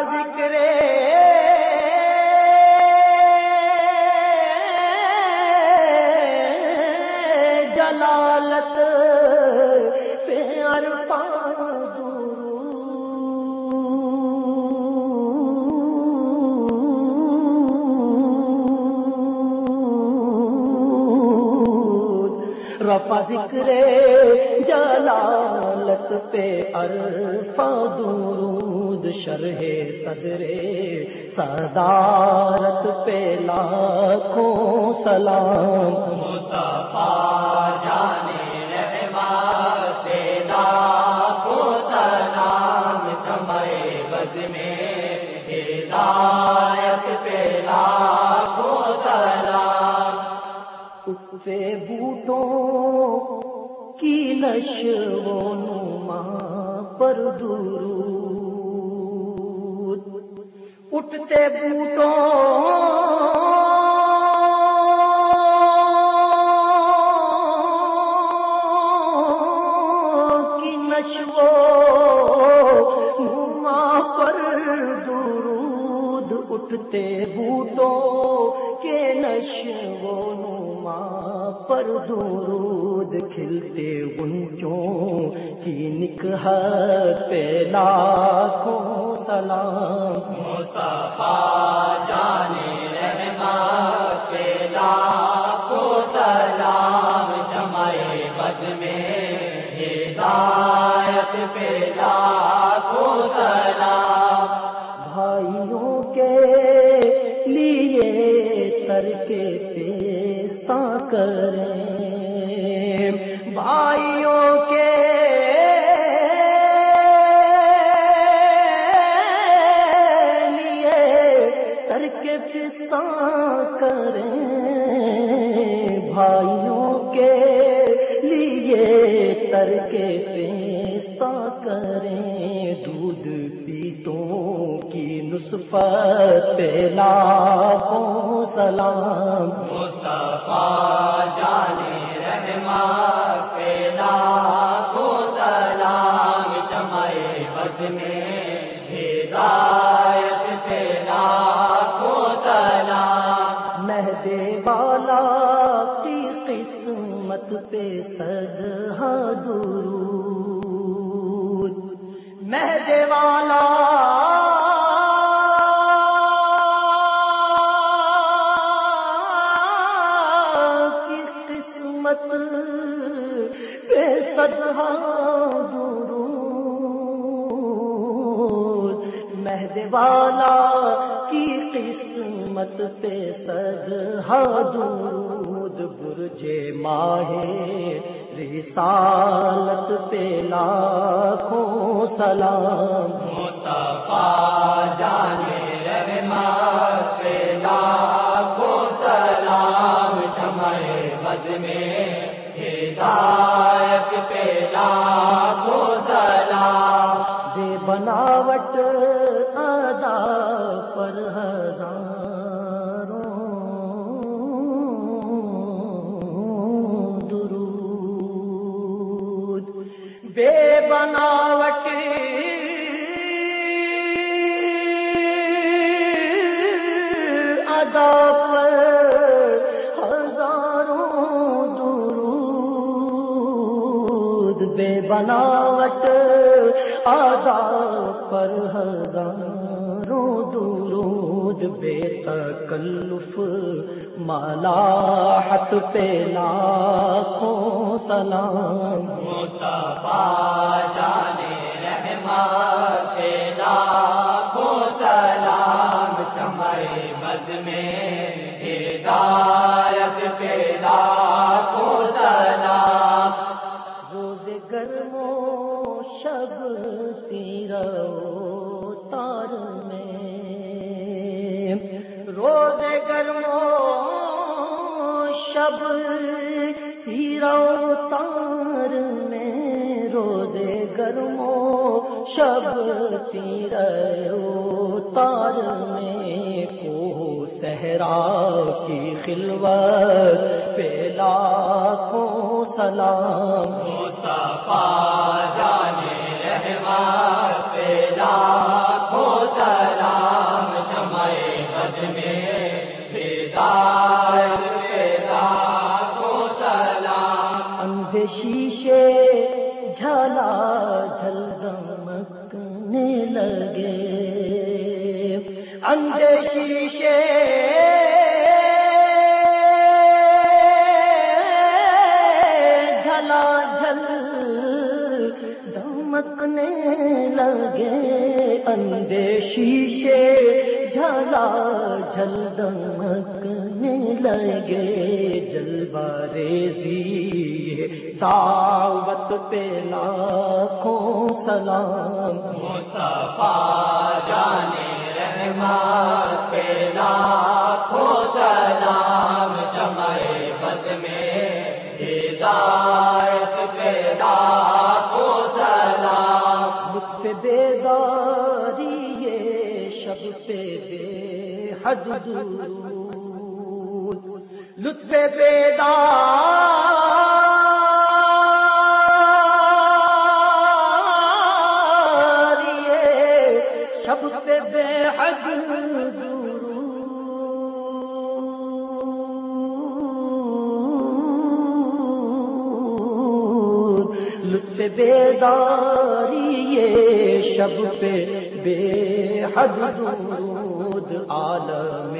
صدر صدارت پہ لاکھوں سلام۔ مصطفیٰ جانے رحمت سلام۔ میں ہدایت بوٹوں کی نشو نما پر درود بوٹوں لاکھوں سلام۔ مصطفیٰ جانے رحمت پیلا کو سلام۔ بد میں ہدایت پیلا کو سلام۔ مہدے والا کی قسمت پہ صدہ قسمت پہ صدہ درود برجے ماہے رسالت پہ لاکھوں سلام۔ مصطفیٰ بے بناوٹ آدا پر ہزاروں درود بے تکلف مالا ہت پہ لاکھوں سلام۔ مصطفیٰ جانے رحمان لگے جلوہ ریزی دعوت پہ لاکھوں سلام مصطفیٰ جانے رحمت پہ لاکھوں سلام شمع بد میں ہدایت پہ لاکھوں سلام لطف بیداری یہ شب پہ بے حد درود لطف بیداری یہ شب پہ بے حد لطف بیداری، یہ شب پہ بے حد دور درود عالم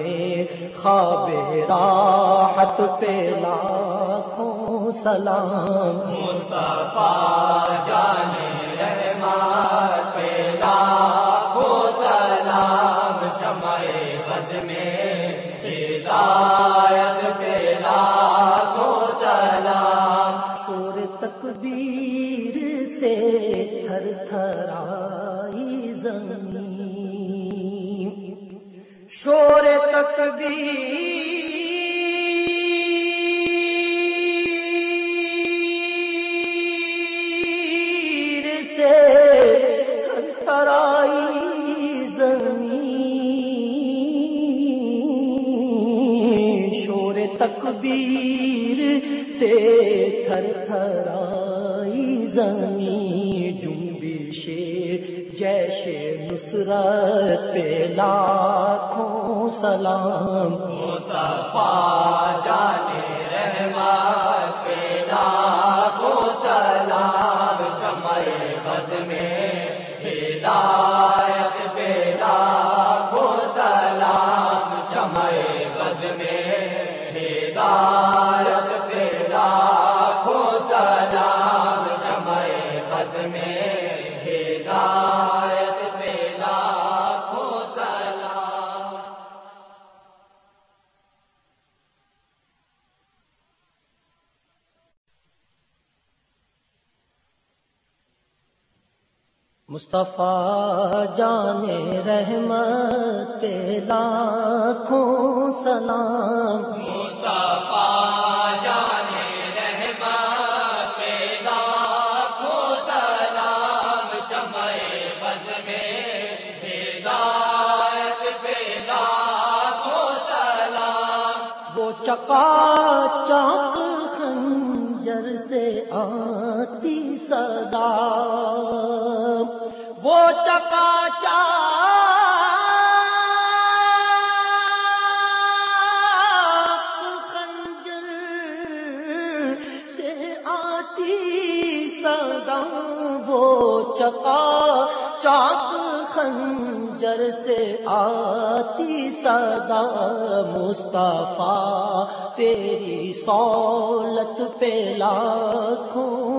خواب راحت پہ لاکھوں سلام۔ مصطفیٰ جانے رحمت لاکھوں سلام۔ شمع بز میں ہدایت پہ لاکھوں سلام۔ شور تکبیر سے تھر تھرائی کبھی مصطفیٰ جان رحمت پہ لاکھوں سلام۔ مصطفیٰ جانے رحمت پہ لاکھوں سلام۔ شمع بز میں ہدایت پہ لاکھوں سلام۔ وہ چکا چاک خنجر سے آتی صدا. وہ چکا چا سے آتی صدا. وہ چکا چاک خنجر سے آتی سدا مصطفیٰ تیری سولت پہ لاکھوں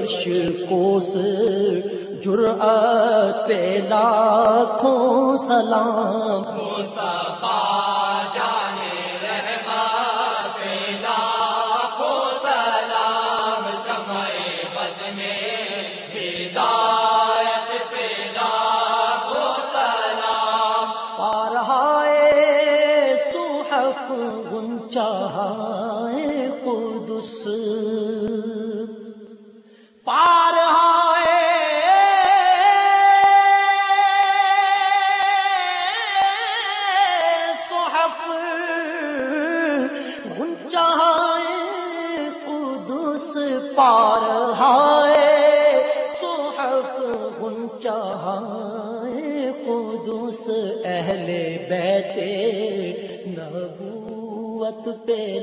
عرش کوس جرعت پہ لاکھوں سلام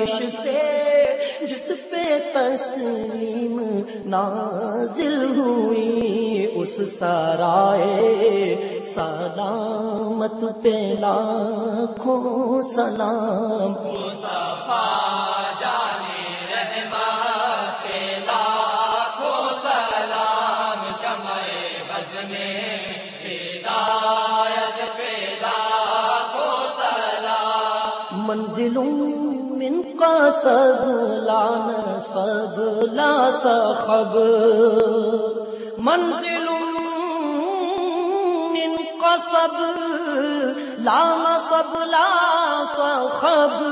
عرش سے جس پہ تسلیم نازل ہوئی اس سرائے سلامت پہ لاکھوں سلام۔ منزلوں ان کا سب لان سب لا سخب منزل ان کا سب لام سب لا سخب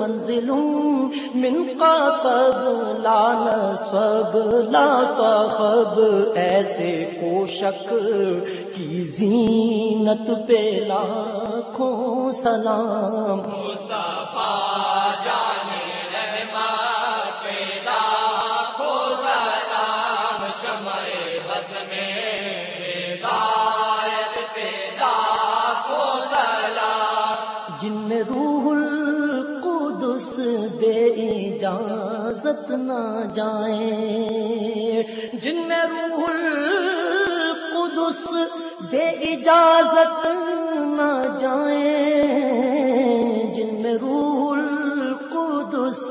منزلوں من کا سب لال سب لا سخب ایسے کوشک کی زینت پہ لاکھوں سلام۔ مصطفیٰ اجازت نہ جائیں جن میں روح القدس بے اجازت نہ جائیں جن میں روح القدس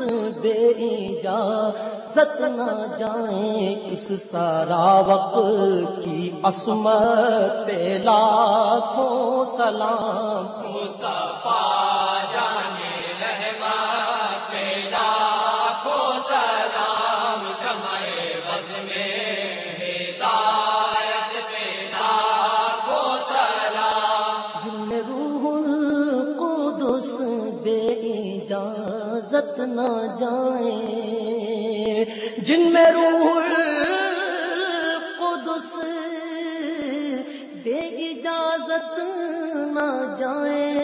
بے اجازت نہ جائیں اس سارا وقت کی عصمت پہ لاکھوں سلام۔ مصطفیٰ نہ جائیں جن میں روح القدس بے اجازت نہ جائیں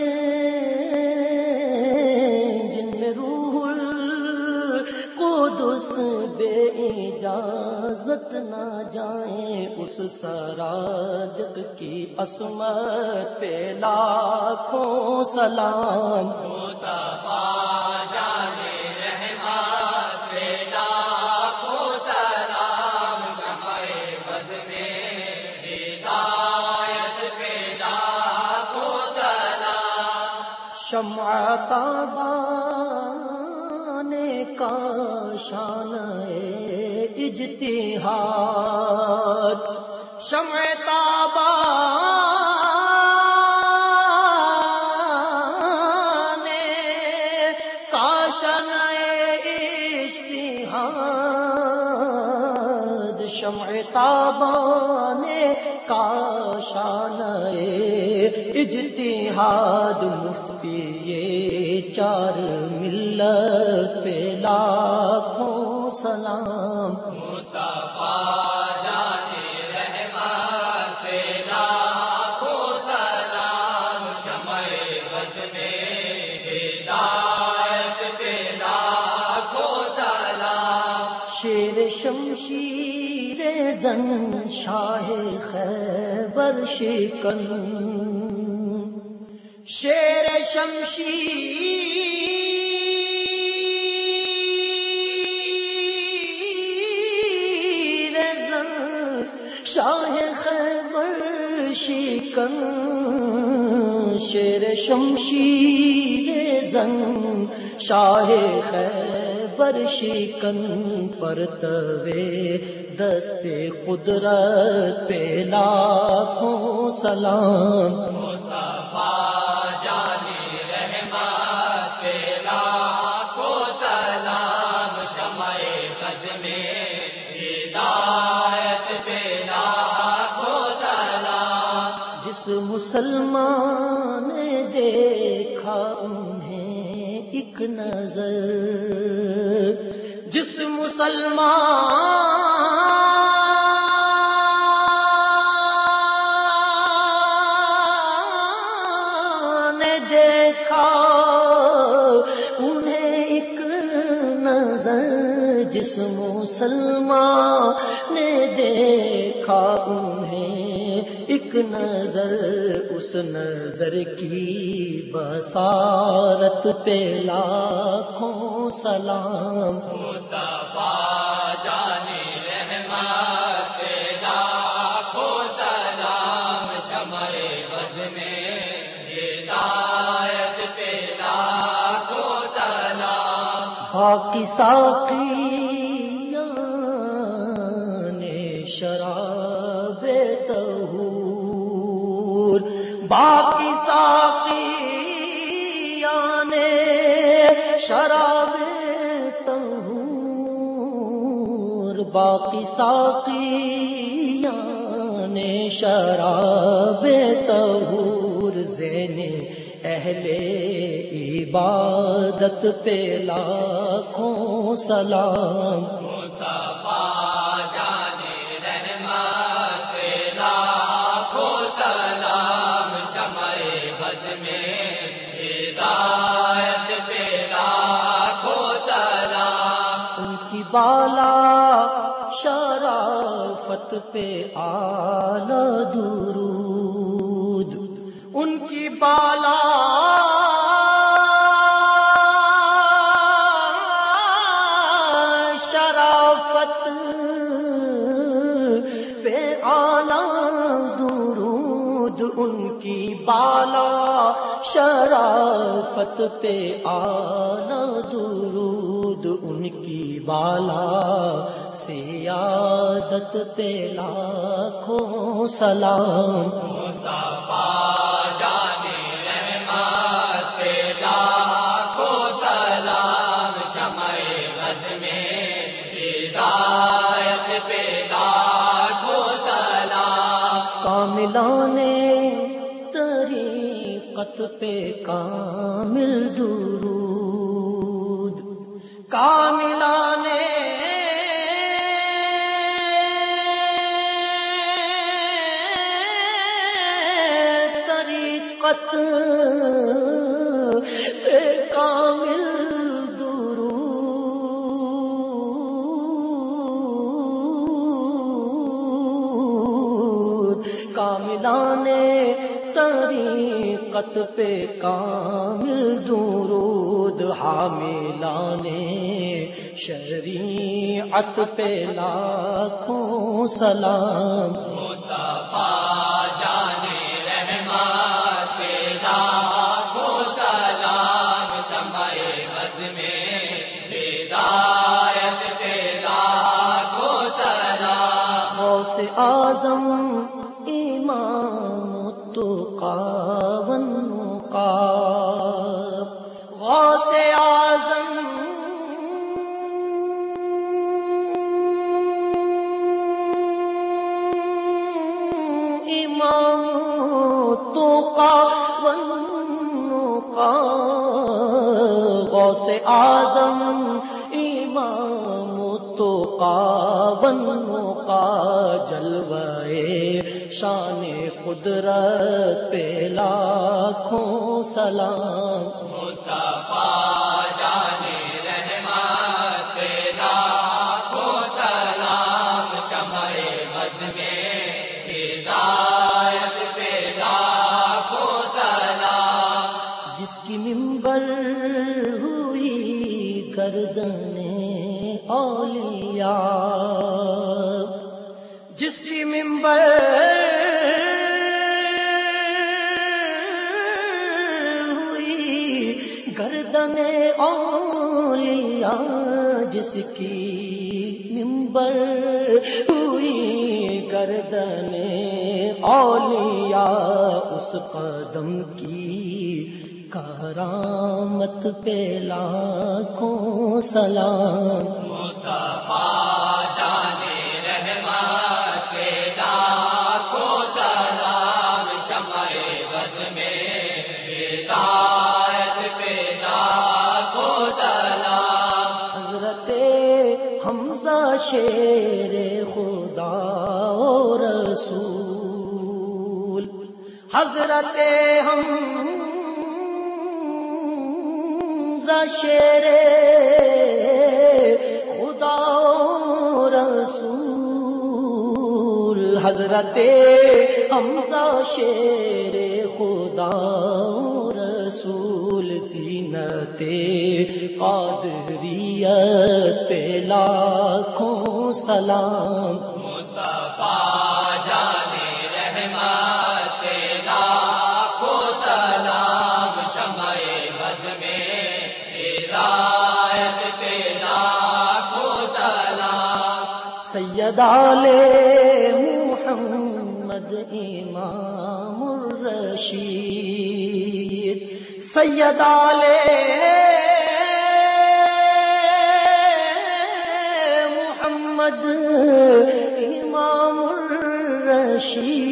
جن میں روح القدس بے اجازت نہ جائیں اس سراجک کی عصمت پہ لاکھوں سلام۔ مصطفیٰ شمع کا شان اجتہاد۔ شمع تابان کا شان اشتہاد شمع تابان کا شان اجتہاد۔ مفتی چار ملت پہ لاکھوں سلام۔ شیر شمشیر زن شاہ خیبر شکن شیر شمشیر شاہ خیبر شکن شیر شمشیر زن شاہ خیبر شکن پر توے دست قدرت پہ لاکھوں سلام مسلمان دیکھا انہیں ایک نظر جس مسلمان جس مسلمان نے دیکھا انہیں ایک نظر اس نظر کی بسارت پہ لاکھوں سلام۔ جانے رحمت لاکھوں سلام۔ شمع سلام۔ باقی ساقی باقی ساقی نے شراب تہور باقی ساقی نے شراب تہور زین اہل عبادت پہ لاکھوں سلام شرافت پہ آلہ درود۔ ان کی بالا شرافت پہ آلہ درود۔ ان کی بالا شرافت پہ آنا درود۔ ان کی بالا سیادت پہ لاکھوں سلام۔ پہ طریقت کامل درود۔ کاملان طریقت پہ کامل درود حاملان شریعت پہ لاکھوں سلام۔ مصطفیٰ جانے رحمت لاکھوں سلام۔ شمع بز میں ہدایت پہ لاکھوں سلام۔ غوث اعظم سے اعظم امام تو قاون کا جلوے شان قدرت پہ لاکھوں سلام۔ ہوئی اولیاء جس کی ممبر ہوئی گردن اولیاء اس قدم کی کرامت پہ لاکھوں سلام مصطفیٰ شیر خدا و رسول۔ حضرت ہم شیر خدا رسول۔ حضرت حمزہ شیر خدا رسول زینت قادریت پہ لاکھوں سلام مصطفیٰ جانے رحمت لاکھوں سلام شمع بز میں ہدایت پہ لاکھوں سلام سید آل سید محمد امام الرشید۔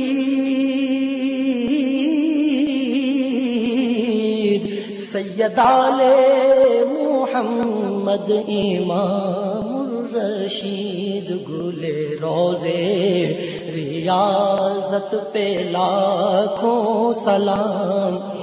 سید محمد امام الرشید۔ گل روزے ریاضت پہ لاکھوں سلام۔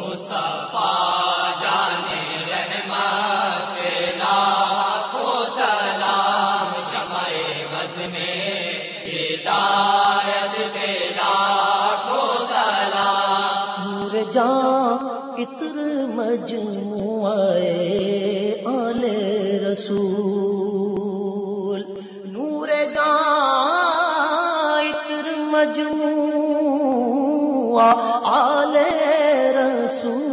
آل رسول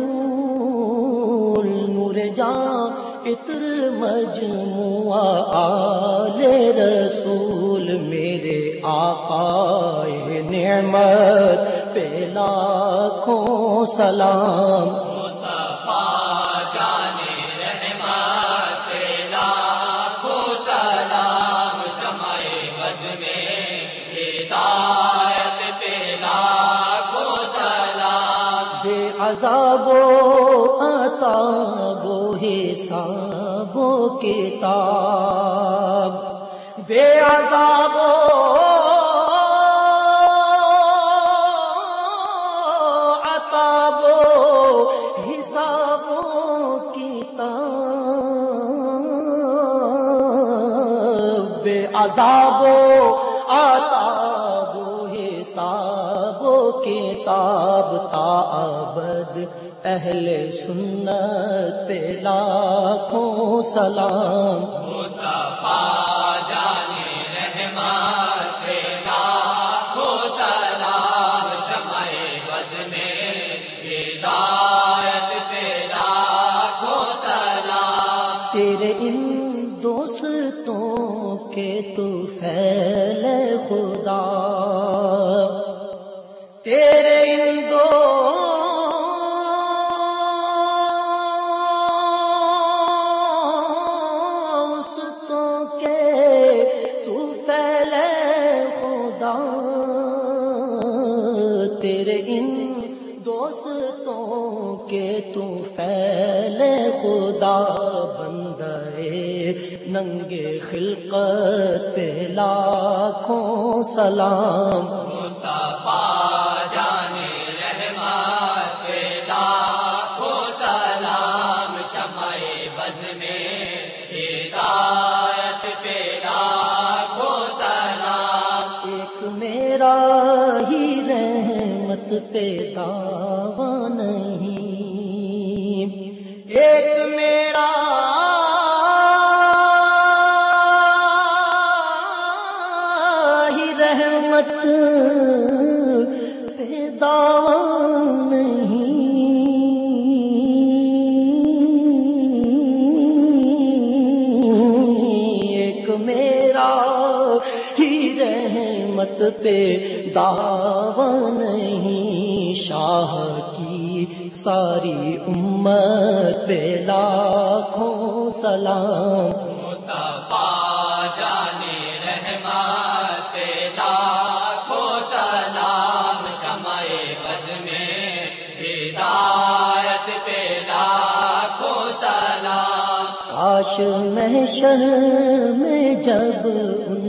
نور جان عطر مجموعہ آل رسول میرے آقا نعمت پہ لاکھوں سلام عذاب و عطاب و حساب و کتاب۔ بے عذاب و عطاب و حساب و کتاب۔ بے عذاب و کتاب تا ابد اہل سنت پہ لاکھوں سلام۔ مصطفیٰ خدا بندے ننگے خلقت پہ لاکھوں سلام۔ مصطفیٰ جانے پہ دعویٰ نہیں شاہ کی ساری امت پہ لاکھوں سلام۔ مصطفیٰ جانے رحمت لاکھوں سلام شمع بز میں ہدایت پہ لاکھوں سلام۔ کاش محشر میں جب ان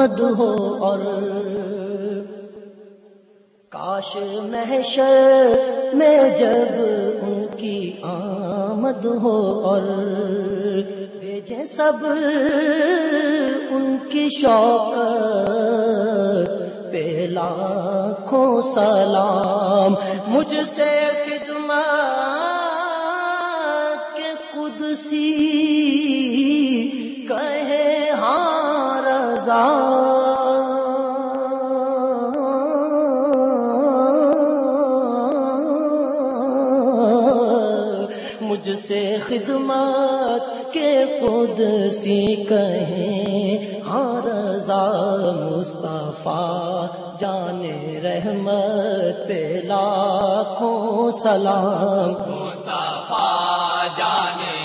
آمد ہو اور کاش محشر میں جب ان کی آمد ہو اور بھیجے سب ان کی شوق پہ لاکھوں سلام مجھ سے خدمت کے قدسی کہے ہاں مجھ سے خدمت کے خود سی کہیں۔ ہاں رضا مصطفیٰ جانے رحمت پہ لاکھوں سلام۔ مصطفیٰ جانے